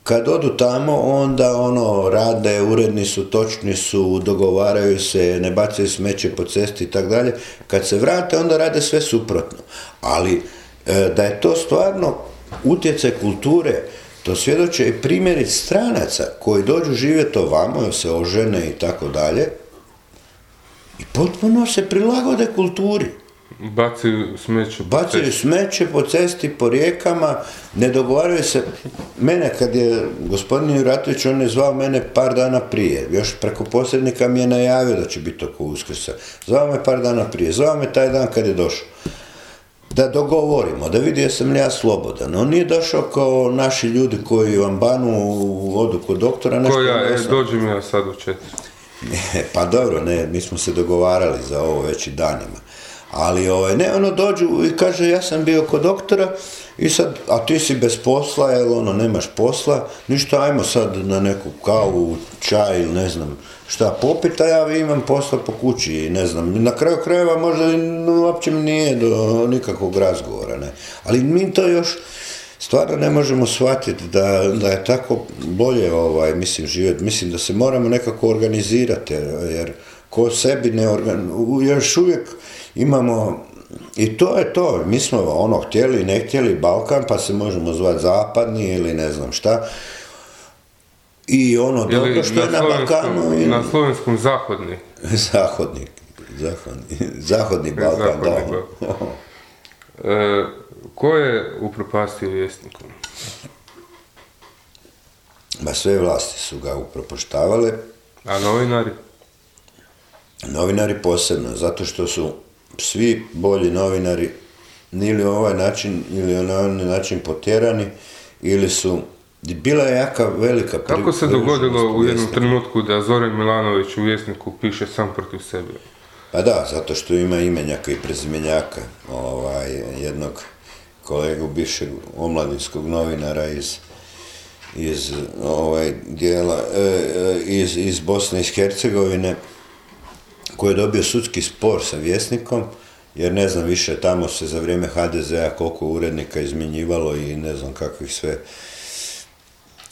A: Kad odu tamo, onda ono, rade, uredni su, točni su, dogovaraju se, ne bacaju smeće po cesti i tako dalje. Kad se vrate, onda rade sve suprotno. Ali e, da je to stvarno utjecaj kulture, to svjedoče i primjeri stranaca koji dođu živjeti ovamo, se ožene i tako dalje, i potpuno se prilagode kulturi.
B: Bacaju smeće
A: po Bacaju smeće po cesti, po rijekama, ne dogovaraju se. Mene kad je gospodin Juratović, on je zvao mene par dana prije, još preko posrednika mi je najavio da će biti oko uskrsa. Zvao me par dana prije, zvao me taj dan kad je došao. Da dogovorimo, da vidi jesam li ja slobodan. On nije došao kao naši ljudi koji vam banu u vodu kod doktora.
B: Nešto Koja, je, dođem ja sad u četiri.
A: pa dobro, ne, mi smo se dogovarali za ovo već i danima. Ali ovaj, ne, ono dođu i kaže ja sam bio kod doktora i sad, a ti si bez posla, jel ono, nemaš posla, ništa, ajmo sad na neku kavu, čaj ili ne znam šta popita, ja imam posla po kući i ne znam, na kraju krajeva možda uopće mi nije do nikakvog razgovora, ne. Ali mi to još, stvarno ne možemo shvatiti da, da je tako bolje ovaj, mislim, živjeti. Mislim da se moramo nekako organizirati, jer ko sebi ne organ... Još uvijek imamo i to je to, mi smo ono htjeli, ne htjeli Balkan, pa se možemo zvati zapadni ili ne znam šta. I ono dobro što je na Balkanu...
B: Na slovenskom zahodni.
A: zahodni, zahodni, zahodni Balkan, da.
B: E, ko je upropastio vjesnikom?
A: Ma sve vlasti su ga upropoštavale.
B: A novinari?
A: Novinari posebno, zato što su svi bolji novinari ili ovaj način ili na ovaj način potjerani ili su bila je jaka velika
B: Kako se dogodilo u jednom trenutku da Zoran Milanović u Vjesniku piše sam protiv sebe?
A: Pa da, zato što ima imenjaka i prezimenjaka ovaj, jednog kolegu bivšeg omladinskog novinara iz iz ovaj dijela e, e, iz, iz Bosne i Hercegovine koji je dobio sudski spor sa vjesnikom, jer ne znam više, tamo se za vrijeme HDZ-a koliko urednika izmjenjivalo i ne znam kakvih sve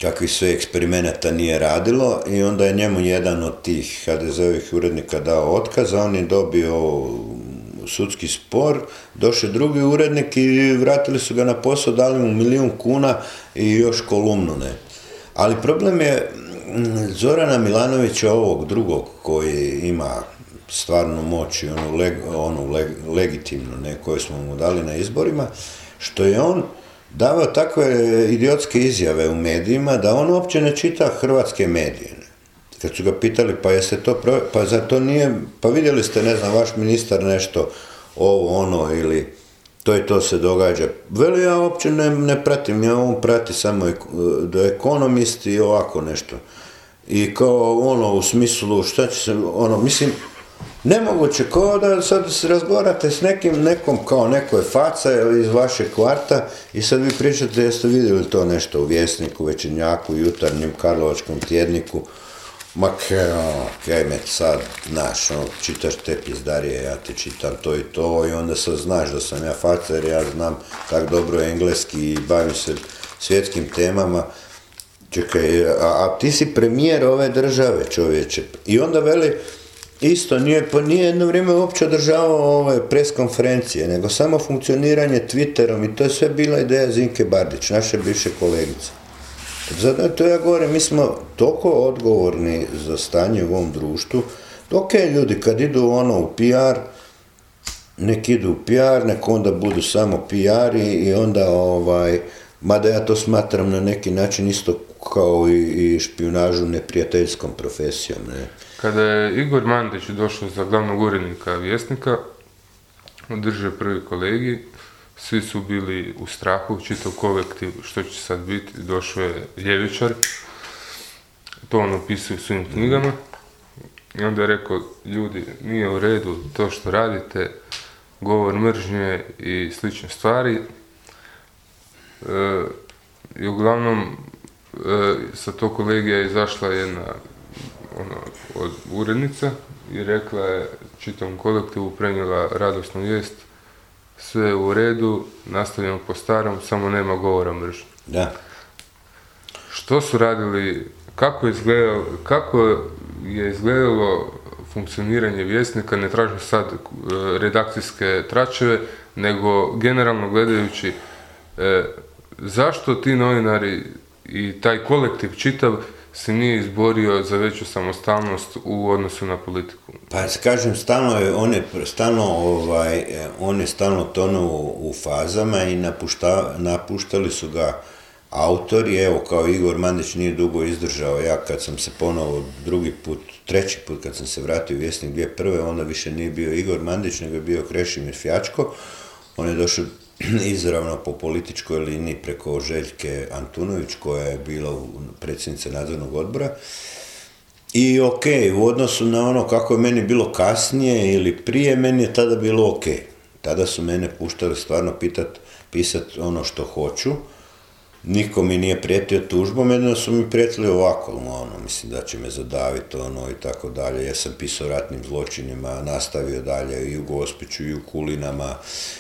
A: kakvih sve eksperimenata nije radilo i onda je njemu jedan od tih HDZ-ovih urednika dao otkaz, a on je dobio sudski spor, došao drugi urednik i vratili su ga na posao, dali mu milijun kuna i još kolumnu, ne. Ali problem je Zorana Milanovića ovog drugog koji ima stvarnu moć i onu, leg, onu legitimnu ne, koju smo mu dali na izborima, što je on davao takve idiotske izjave u medijima da on uopće ne čita hrvatske medije. Kad su ga pitali pa jeste to, pa za to nije, pa vidjeli ste, ne znam, vaš ministar nešto ovo, ono ili to i to se događa. Veli ja uopće ne, ne pratim, ja on prati samo do ekonomist i ovako nešto. I kao ono u smislu šta će se, ono, mislim, Nemoguće, kao da sad se razgovarate s nekim, nekom kao neko je faca iz vašeg kvarta i sad vi pričate jeste vidjeli to nešto u Vjesniku, Večernjaku, Jutarnjem, Karlovačkom tjedniku, ma kaj me sad, znaš, ono, čitaš te pizdarije, ja ti čitam to i to i onda sad znaš da sam ja faca jer ja znam tak dobro engleski i bavim se svjetskim temama, čekaj, a, a ti si premijer ove države čovječe? I onda veli, Isto, nije, pa nije jedno vrijeme uopće održavao ove pres konferencije, nego samo funkcioniranje Twitterom i to je sve bila ideja Zinke Bardić, naše bivše kolegice. Zato to ja govorim, mi smo toliko odgovorni za stanje u ovom društvu, ok, ljudi, kad idu ono u PR, nek idu u PR, nek onda budu samo PR i onda ovaj, mada ja to smatram na neki način isto kao i, i špionažu neprijateljskom profesijom, ne.
B: Kada je Igor Mandić došao za glavnog urednika Vjesnika, održao prvi kolegi, svi su bili u strahu, čitav kolektiv, što će sad biti, došao je ljevičar, to on opisuje u svojim knjigama, i onda je rekao, ljudi, nije u redu to što radite, govor mržnje i slične stvari. E, I uglavnom, e, sa tog kolegija je izašla jedna ono, od urednica i rekla je čitom kolektivu, prenijela radosnu vijest, sve je u redu, nastavljamo po starom, samo nema govora mržnje.
A: Da.
B: Što su radili, kako je izgledalo, kako je izgledalo funkcioniranje vjesnika, ne tražim sad e, redakcijske tračeve, nego generalno gledajući e, zašto ti novinari i taj kolektiv čitav se nije izborio za veću samostalnost u odnosu na politiku?
A: Pa kažem, stalno je, on je stalno, ovaj, on je stalno tonuo u fazama i napušta, napuštali su ga autori, evo kao Igor Mandić nije dugo izdržao, ja kad sam se ponovo drugi put, treći put kad sam se vratio u Vjesnik dvije prve, onda više nije bio Igor Mandić, nego je bio Krešimir Fjačko, on je došao izravno po političkoj liniji preko Željke Antunović koja je bila predsjednica nadzornog odbora. I ok, u odnosu na ono kako je meni bilo kasnije ili prije, meni je tada bilo ok. Tada su mene puštali stvarno pitat, pisat ono što hoću. Niko mi nije prijetio tužbom, jedino su mi prijetili ovako, ono, mislim da će me zadaviti, ono, i tako dalje. Ja sam pisao ratnim zločinima, nastavio dalje i u Gospiću, i u Kulinama,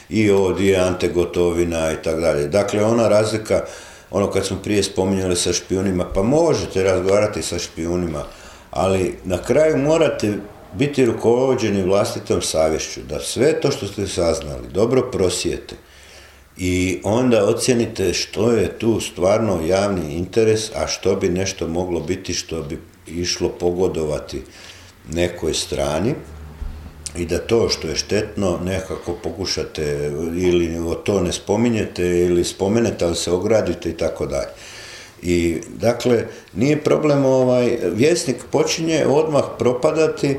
A: i ovdje Ante Gotovina, i tako dalje. Dakle, ona razlika, ono kad smo prije spominjali sa špijunima, pa možete razgovarati sa špijunima, ali na kraju morate biti rukovođeni vlastitom savješću, da sve to što ste saznali dobro prosijete i onda ocijenite što je tu stvarno javni interes, a što bi nešto moglo biti što bi išlo pogodovati nekoj strani i da to što je štetno nekako pokušate ili o to ne spominjete ili spomenete, ali se ogradite i tako dalje. I dakle, nije problem ovaj, vjesnik počinje odmah propadati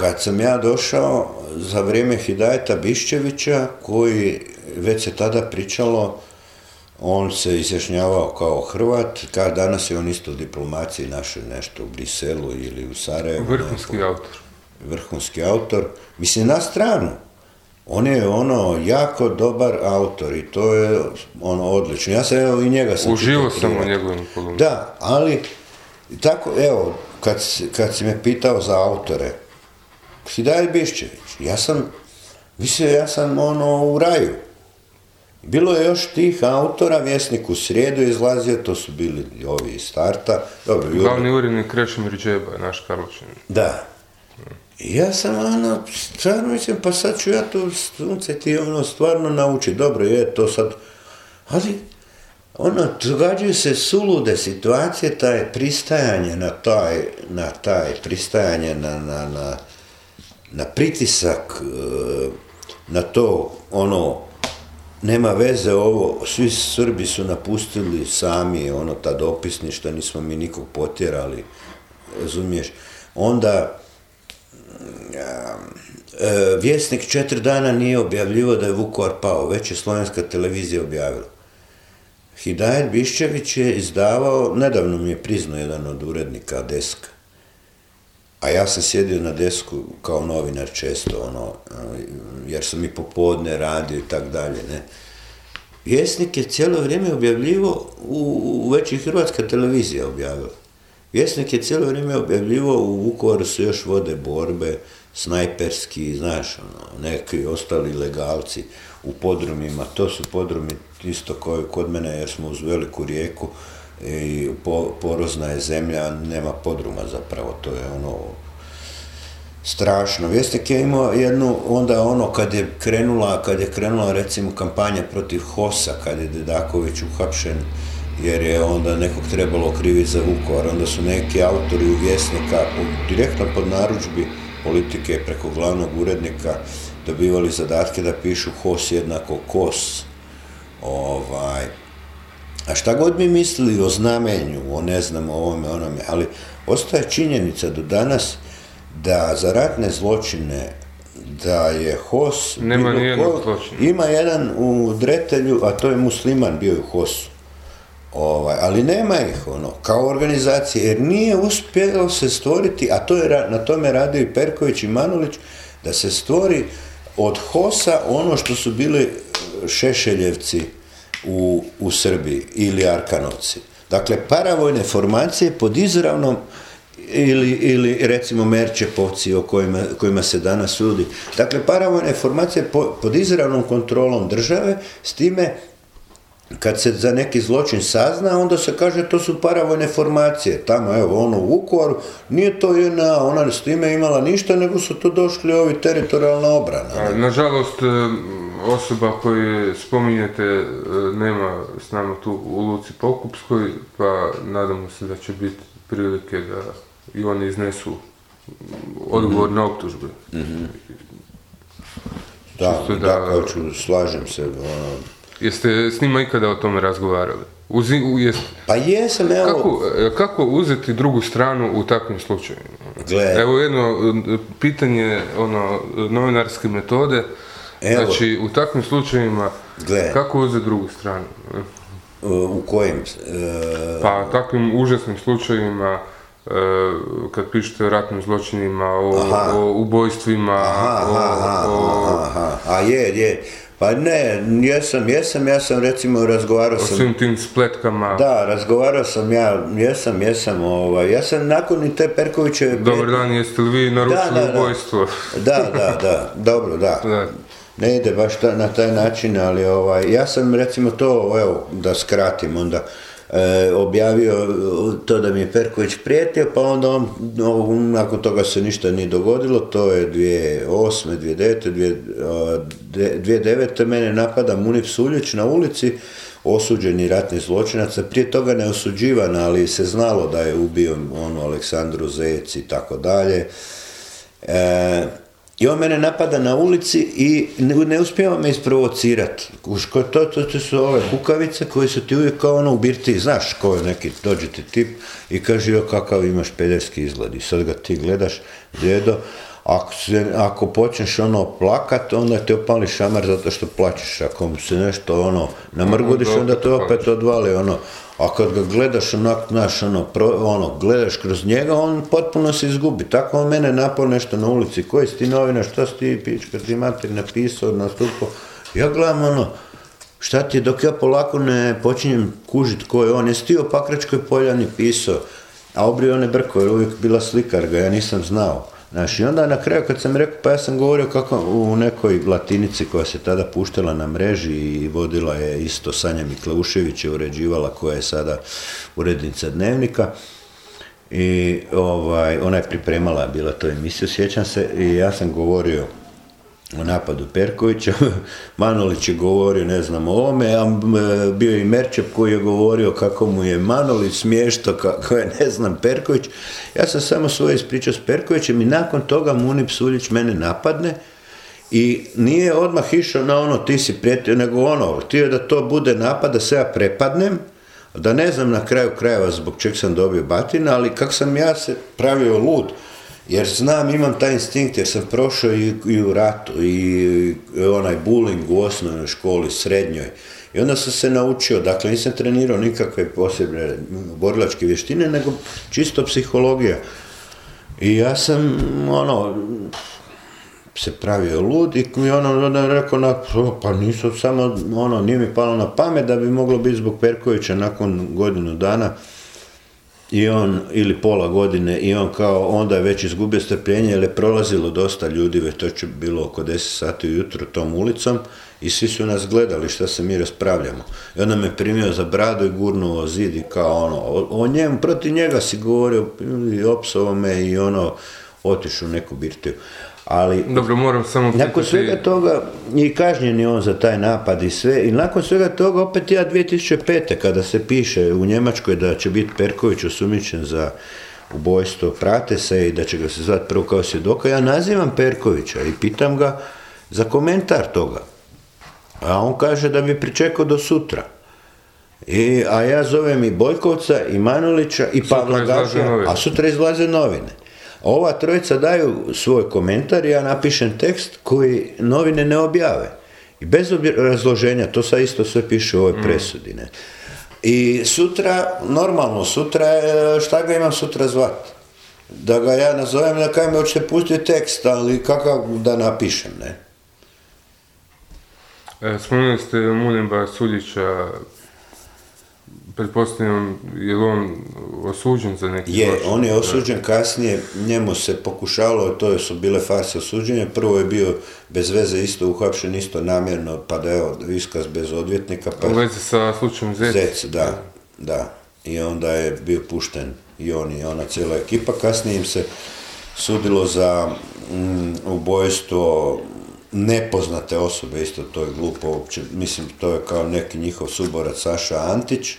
A: kad sam ja došao za vrijeme Hidajeta Bišćevića, koji već se tada pričalo, on se izjašnjavao kao Hrvat, kao danas je on isto u diplomaciji našoj nešto u Briselu ili u Sarajevu.
B: Vrhunski autor.
A: Vrhunski autor. Mislim, na stranu. On je ono jako dobar autor i to je ono odlično. Ja sam evo i njega sam
B: Uživo sam u njegovim
A: Da, ali tako, evo, kad, kad si me pitao za autore, Hidaj Bišćević, ja sam, mislim, ja sam ono u raju. Bilo je još tih autora, Vjesnik u srijedu izlazio, to su bili ovi iz starta. Dobro,
B: Glavni urednik Krešimir Džeba, naš Karločin.
A: Da. I ja sam ono, stvarno mislim, pa sad ću ja to sunce ti ono stvarno naučiti. Dobro je to sad, ali ono, događaju se sulude situacije, taj pristajanje na taj, na taj, pristajanje na, na, na, na pritisak, e, na to, ono, nema veze ovo, svi Srbi su napustili sami, ono, ta dopisništa, nismo mi nikog potjerali, razumiješ. Onda, e, vjesnik četiri dana nije objavljivo da je Vukovar pao, već je slovenska televizija objavila. Hidajet Biščević je izdavao, nedavno mi je priznao jedan od urednika Deska, a ja sam sjedio na desku kao novinar često, ono, jer sam i popodne radio i tak dalje, ne. Vjesnik je cijelo vrijeme objavljivo, u, već i Hrvatska televizija objavila. Vjesnik je cijelo vrijeme objavljivo, u Vukovaru se još vode borbe, snajperski, znaš, ono, neki ostali legalci u podrumima, to su podrumi isto koji kod mene jer smo uz veliku rijeku, i porozna je zemlja, nema podruma zapravo, to je ono strašno. Vjesnik je imao jednu, onda ono kad je krenula, kad je krenula recimo kampanja protiv Hosa, kad je Dedaković uhapšen, jer je onda nekog trebalo kriviti za Vukovar, onda su neki autori u Vjesnika direktno pod naručbi politike preko glavnog urednika dobivali zadatke da pišu Hos jednako Kos. Ovaj, a šta god mi mislili o znamenju, o ne znam, o ovome, onome, ali ostaje činjenica do danas da za ratne zločine da je HOS...
B: Nema
A: Ima jedan u Dretelju, a to je musliman bio u HOS-u. Ovaj, ali nema ih ono, kao organizacije, jer nije uspjelo se stvoriti, a to je, na tome radio i Perković i Manulić, da se stvori od HOS-a ono što su bili Šešeljevci, u, u Srbiji ili Arkanovci. Dakle, paravojne formacije pod izravnom ili, ili recimo Merčepovci o kojima, kojima se danas sudi. Dakle, paravojne formacije pod izravnom kontrolom države, s time kad se za neki zločin sazna, onda se kaže to su paravojne formacije. Tamo, evo, ono u Vukovaru, nije to jedna, ona s time imala ništa, nego su to došli ovi teritorijalna obrana.
B: nažalost, osoba koju spominjete e, nema s nama tu u Luci Pokupskoj, pa nadamo se da će biti prilike da i oni iznesu odgovor na optužbe.
A: mm Da, da, da, slažem se. Ono.
B: Jeste s njima ikada o tome razgovarali? Uzi,
A: Pa jesam, evo...
B: Kako, e, kako uzeti drugu stranu u takvim slučajevima? Evo jedno e, pitanje ono, novinarske metode. Evo. Znači, u takvim slučajevima, Gle. kako uzeti drugu stranu?
A: U kojim?
B: E... Pa, takvim užasnim slučajevima, e, kad pišete o ratnim zločinima, o, o ubojstvima,
A: aha, aha, aha, A je, je. Pa ne, jesam, jesam, ja sam recimo razgovarao
B: O
A: sam...
B: svim tim spletkama.
A: Da, razgovarao sam ja, jesam, jesam, ovaj, ja sam nakon i te Perkovićeve...
B: Dobar dan, jeste li vi naručili
A: Da, da,
B: ubojstvo?
A: Da, da, da, dobro, da.
B: Da.
A: Ne ide baš ta- na taj način, ali ovaj, ja sam recimo to, evo, da skratim onda, e, objavio to da mi je Perković prijetio, pa onda on, no, nakon toga se ništa nije dogodilo, to je 2008. 2009. dvije- a, de- 2009. mene napada Munif Suljić na ulici, osuđeni ratni zločinac, prije toga ne osuđivan, ali se znalo da je ubio onu Aleksandru Zec i tako dalje. E, I on mene napada na ulici i ne, ne uspijeva me isprovocirati. Kuš, ko to, to, to su ove kukavice koje su ti uvijek kao ono u birti, znaš ko je neki, dođe ti tip i kaže jo kakav imaš pederski izgled i sad ga ti gledaš, djedo, ako, se, ako počneš ono plakat, onda te opali šamar zato što plaćeš, ako mu se nešto ono namrgudiš,
B: Onda
A: onda
B: opet
A: to opet odvali ono, a kad ga gledaš onak, znaš, ono, pro- ono, gledaš kroz njega, on potpuno se izgubi. Tako on mene napao nešto na ulici, koji si ti novina, šta si ti pička, ti mater napisao, nastupao. Ja gledam ono, šta ti, je, dok ja polako ne počinjem kužit ko je on, jesi ti o Pakračkoj poljani pisao, a obrio one brko, jer uvijek bila slikar ga, ja nisam znao. Znaš, i onda na kraju kad sam rekao, pa ja sam govorio kako u nekoj latinici koja se tada puštala na mreži i vodila je isto Sanja Mikleušević je uređivala koja je sada urednica dnevnika. I ovaj, ona je pripremala bila to emisiju, sjećam se, i ja sam govorio o napadu Perkovića, Manolić je govorio ne znam o ovome, a bio i Merčep koji je govorio kako mu je Manolić smješto, kako je ne znam Perković. Ja sam samo svoje ispričao s Perkovićem i nakon toga Munip Suljić mene napadne i nije odmah išao na ono ti si prijetio, nego ono, htio da to bude napad, da se ja prepadnem, da ne znam na kraju krajeva zbog čeg sam dobio batina, ali kak sam ja se pravio lud, jer znam, imam taj instinkt, jer sam prošao i, u ratu, i, onaj bullying u osnovnoj školi, srednjoj. I onda sam se naučio, dakle nisam trenirao nikakve posebne borilačke vještine, nego čisto psihologija. I ja sam, ono, se pravio lud i ono onda je rekao na, pa nisu samo, ono, nije mi palo na pamet da bi moglo biti zbog Perkovića nakon godinu dana i on, ili pola godine, i on kao, onda je već izgubio strpljenje jer je prolazilo dosta ljudi, već to je bilo oko 10 sati ujutro tom ulicom i svi su nas gledali šta se mi raspravljamo. I onda me primio za bradu i gurnuo zid i kao ono, o, o njemu, protiv njega si govorio i opsovao me i ono, otišao u neku birtiju. Ali
B: Dobro, moram samo
A: nakon svega toga i kažnjen je on za taj napad i sve i nakon svega toga opet ja 2005. kada se piše u Njemačkoj da će biti Perković osumnjičen za ubojstvo prate se i da će ga se zvati prvo kao svjedoka, ja nazivam Perkovića i pitam ga za komentar toga. A on kaže da bi pričekao do sutra. I, a ja zovem i Bojkovca, i Manulića, i Pavla Gašija, a sutra izlaze novine. Ova trojica daju svoj komentar, ja napišem tekst koji novine ne objave. I bez razloženja, to sad isto sve piše u ovoj presudi. Ne? I sutra, normalno, sutra, šta ga imam sutra zvat? Da ga ja nazovem, da kaj me hoćete pustiti tekst, ali kakav da napišem, ne?
B: E, Spomenuli ste Muljemba Suljića, pretpostavljam, je li on osuđen za neki
A: Je,
B: zločin?
A: on je osuđen kasnije, njemu se pokušalo, to su bile farse osuđenja, prvo je bio bez veze isto uhapšen, isto namjerno, pa da evo, iskaz bez odvjetnika, pa
B: U vezi sa slučajem Zec.
A: Zec, da, da. I onda je bio pušten i on i ona cijela ekipa. Kasnije im se sudilo za mm, ubojstvo nepoznate osobe, isto to je glupo uopće, mislim to je kao neki njihov suborac Saša Antić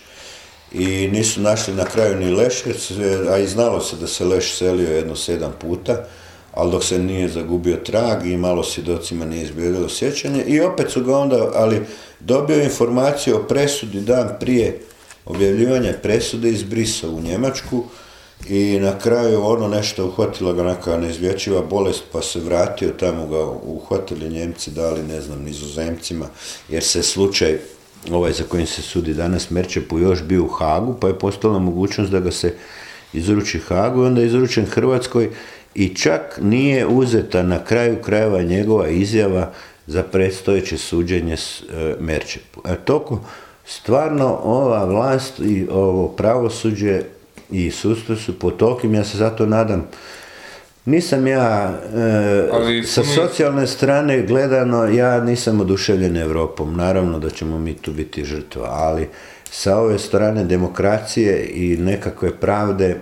A: i nisu našli na kraju ni Leš, jer se- a i znalo se da se Leš selio jedno sedam puta, ali dok se nije zagubio trag i malo svjedocima nije izbjegalo sjećanje. I opet su ga onda, ali dobio informaciju o presudi dan prije objavljivanja presude izbrisao u Njemačku i na kraju ono nešto uhvatila ga neka neizvječiva bolest pa se vratio, tamo ga uhvatili Njemci, dali ne znam nizozemcima, jer se slučaj ovaj za kojim se sudi danas Merčepu još bio u Hagu, pa je postala mogućnost da ga se izruči Hagu i onda je izručen Hrvatskoj i čak nije uzeta na kraju krajeva njegova izjava za predstojeće suđenje s e, Merčepu. E, toliko stvarno ova vlast i ovo pravosuđe i sustav su po tolkim, ja se zato nadam, nisam ja, e, sa socijalne strane gledano, ja nisam oduševljen Europom, naravno da ćemo mi tu biti žrtva, ali sa ove strane demokracije i nekakve pravde,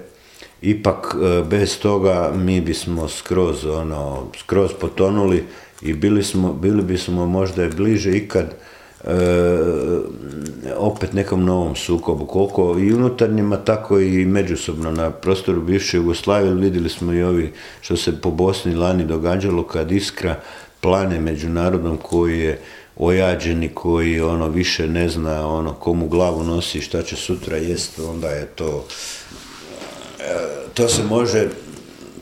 A: ipak e, bez toga mi bismo skroz, ono, skroz potonuli i bili, smo, bili bismo možda bliže ikad opet nekom novom sukobu, koliko i unutarnjima, tako i međusobno na prostoru bivše Jugoslavije, vidjeli smo i ovi što se po Bosni lani događalo kad iskra plane međunarodnom koji je ojađeni, koji ono više ne zna ono komu glavu nosi šta će sutra jest, onda je to e, to se može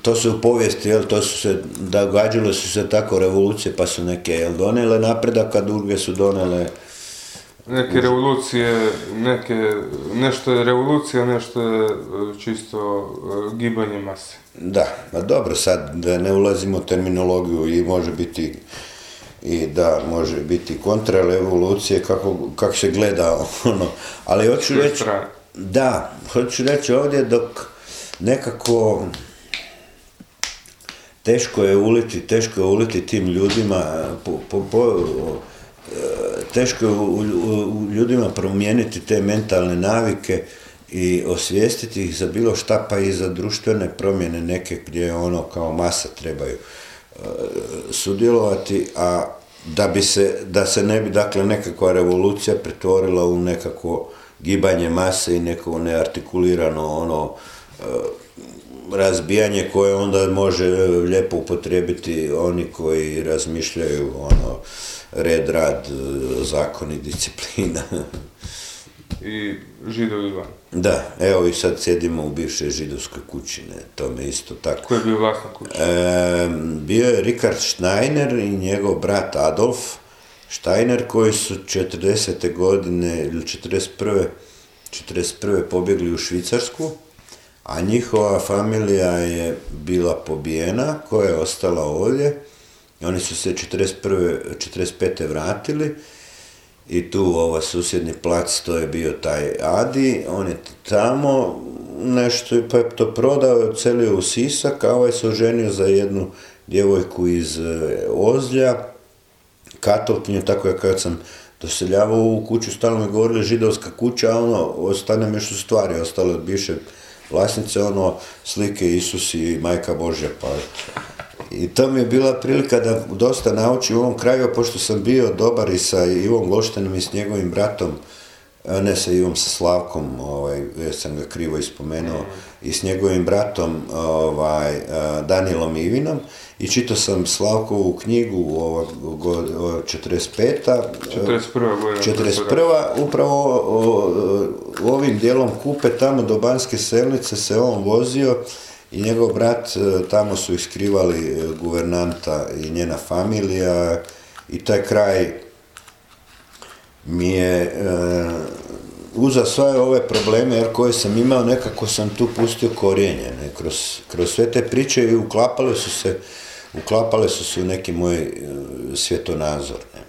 A: to se u povijesti, jel, to su se, događalo su se tako revolucije, pa su neke, jel, donele napredak, a druge su donele...
B: Neke revolucije, neke, nešto je revolucija, nešto je e, čisto e, gibanje mase.
A: Da, a dobro, sad da ne ulazimo u terminologiju i može biti i da može biti kontrarevolucije kako, kako se gleda ono, ali hoću reći, da, hoću reći ovdje dok nekako teško je uliti, teško je uliti tim ljudima, po, po, po, teško je u, ljudima promijeniti te mentalne navike i osvijestiti ih za bilo šta, pa i za društvene promjene neke gdje ono kao masa trebaju e, sudjelovati, a da bi se, da se ne bi dakle nekakva revolucija pretvorila u nekako gibanje mase i neko neartikulirano ono razbijanje koje onda može lijepo upotrijebiti oni koji razmišljaju ono red, rad, zakon i disciplina.
B: I židovi van.
A: Da, evo i sad sjedimo u bivšoj židovskoj kući, ne, to me isto tako.
B: Ko je bio vlasnik kuće?
A: E, bio je Richard Steiner i njegov brat Adolf Steiner koji su 40. godine ili 41. 41. pobjegli u Švicarsku a njihova familija je bila pobijena, koja je ostala ovdje. Oni su se 41. 45. vratili i tu ova susjedni plac, to je bio taj Adi, on je tamo nešto, pa je to prodao, je ocelio u Sisak, a ovaj se oženio za jednu djevojku iz e, Ozlja, katolkinju, tako ja kad sam doseljavao u kuću, stalno mi govorili židovska kuća, a ono, ostane mi što stvari, ostale od bivše vlasnice ono slike Isus i Majka Božja pa i to mi je bila prilika da dosta naučim u ovom kraju, pošto sam bio dobar i sa Ivom Goštenom i s njegovim bratom, ne sa Ivom, sa Slavkom, ovaj, jer sam ga krivo ispomenuo, i s njegovim bratom ovaj, Danielom Ivinom i čitao sam Slavkovu knjigu ovog, 45.
B: 41.
A: 41. Upravo u ovim dijelom Kupe, tamo do Banske selnice se on vozio i njegov brat, e, tamo su iskrivali e, guvernanta i njena familija i taj kraj mi je e, uza sve ove probleme jer koje sam imao, nekako sam tu pustio korijenje, ne, kroz, kroz sve te priče i uklapale su se uklapale su se u neki moj e, svjetonazor. Ne.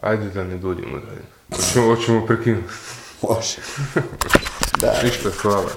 B: Ajde da ne duljimo dalje. Hoćemo, hoćemo prekinuti.
A: Može. da.
B: Ništa, hvala.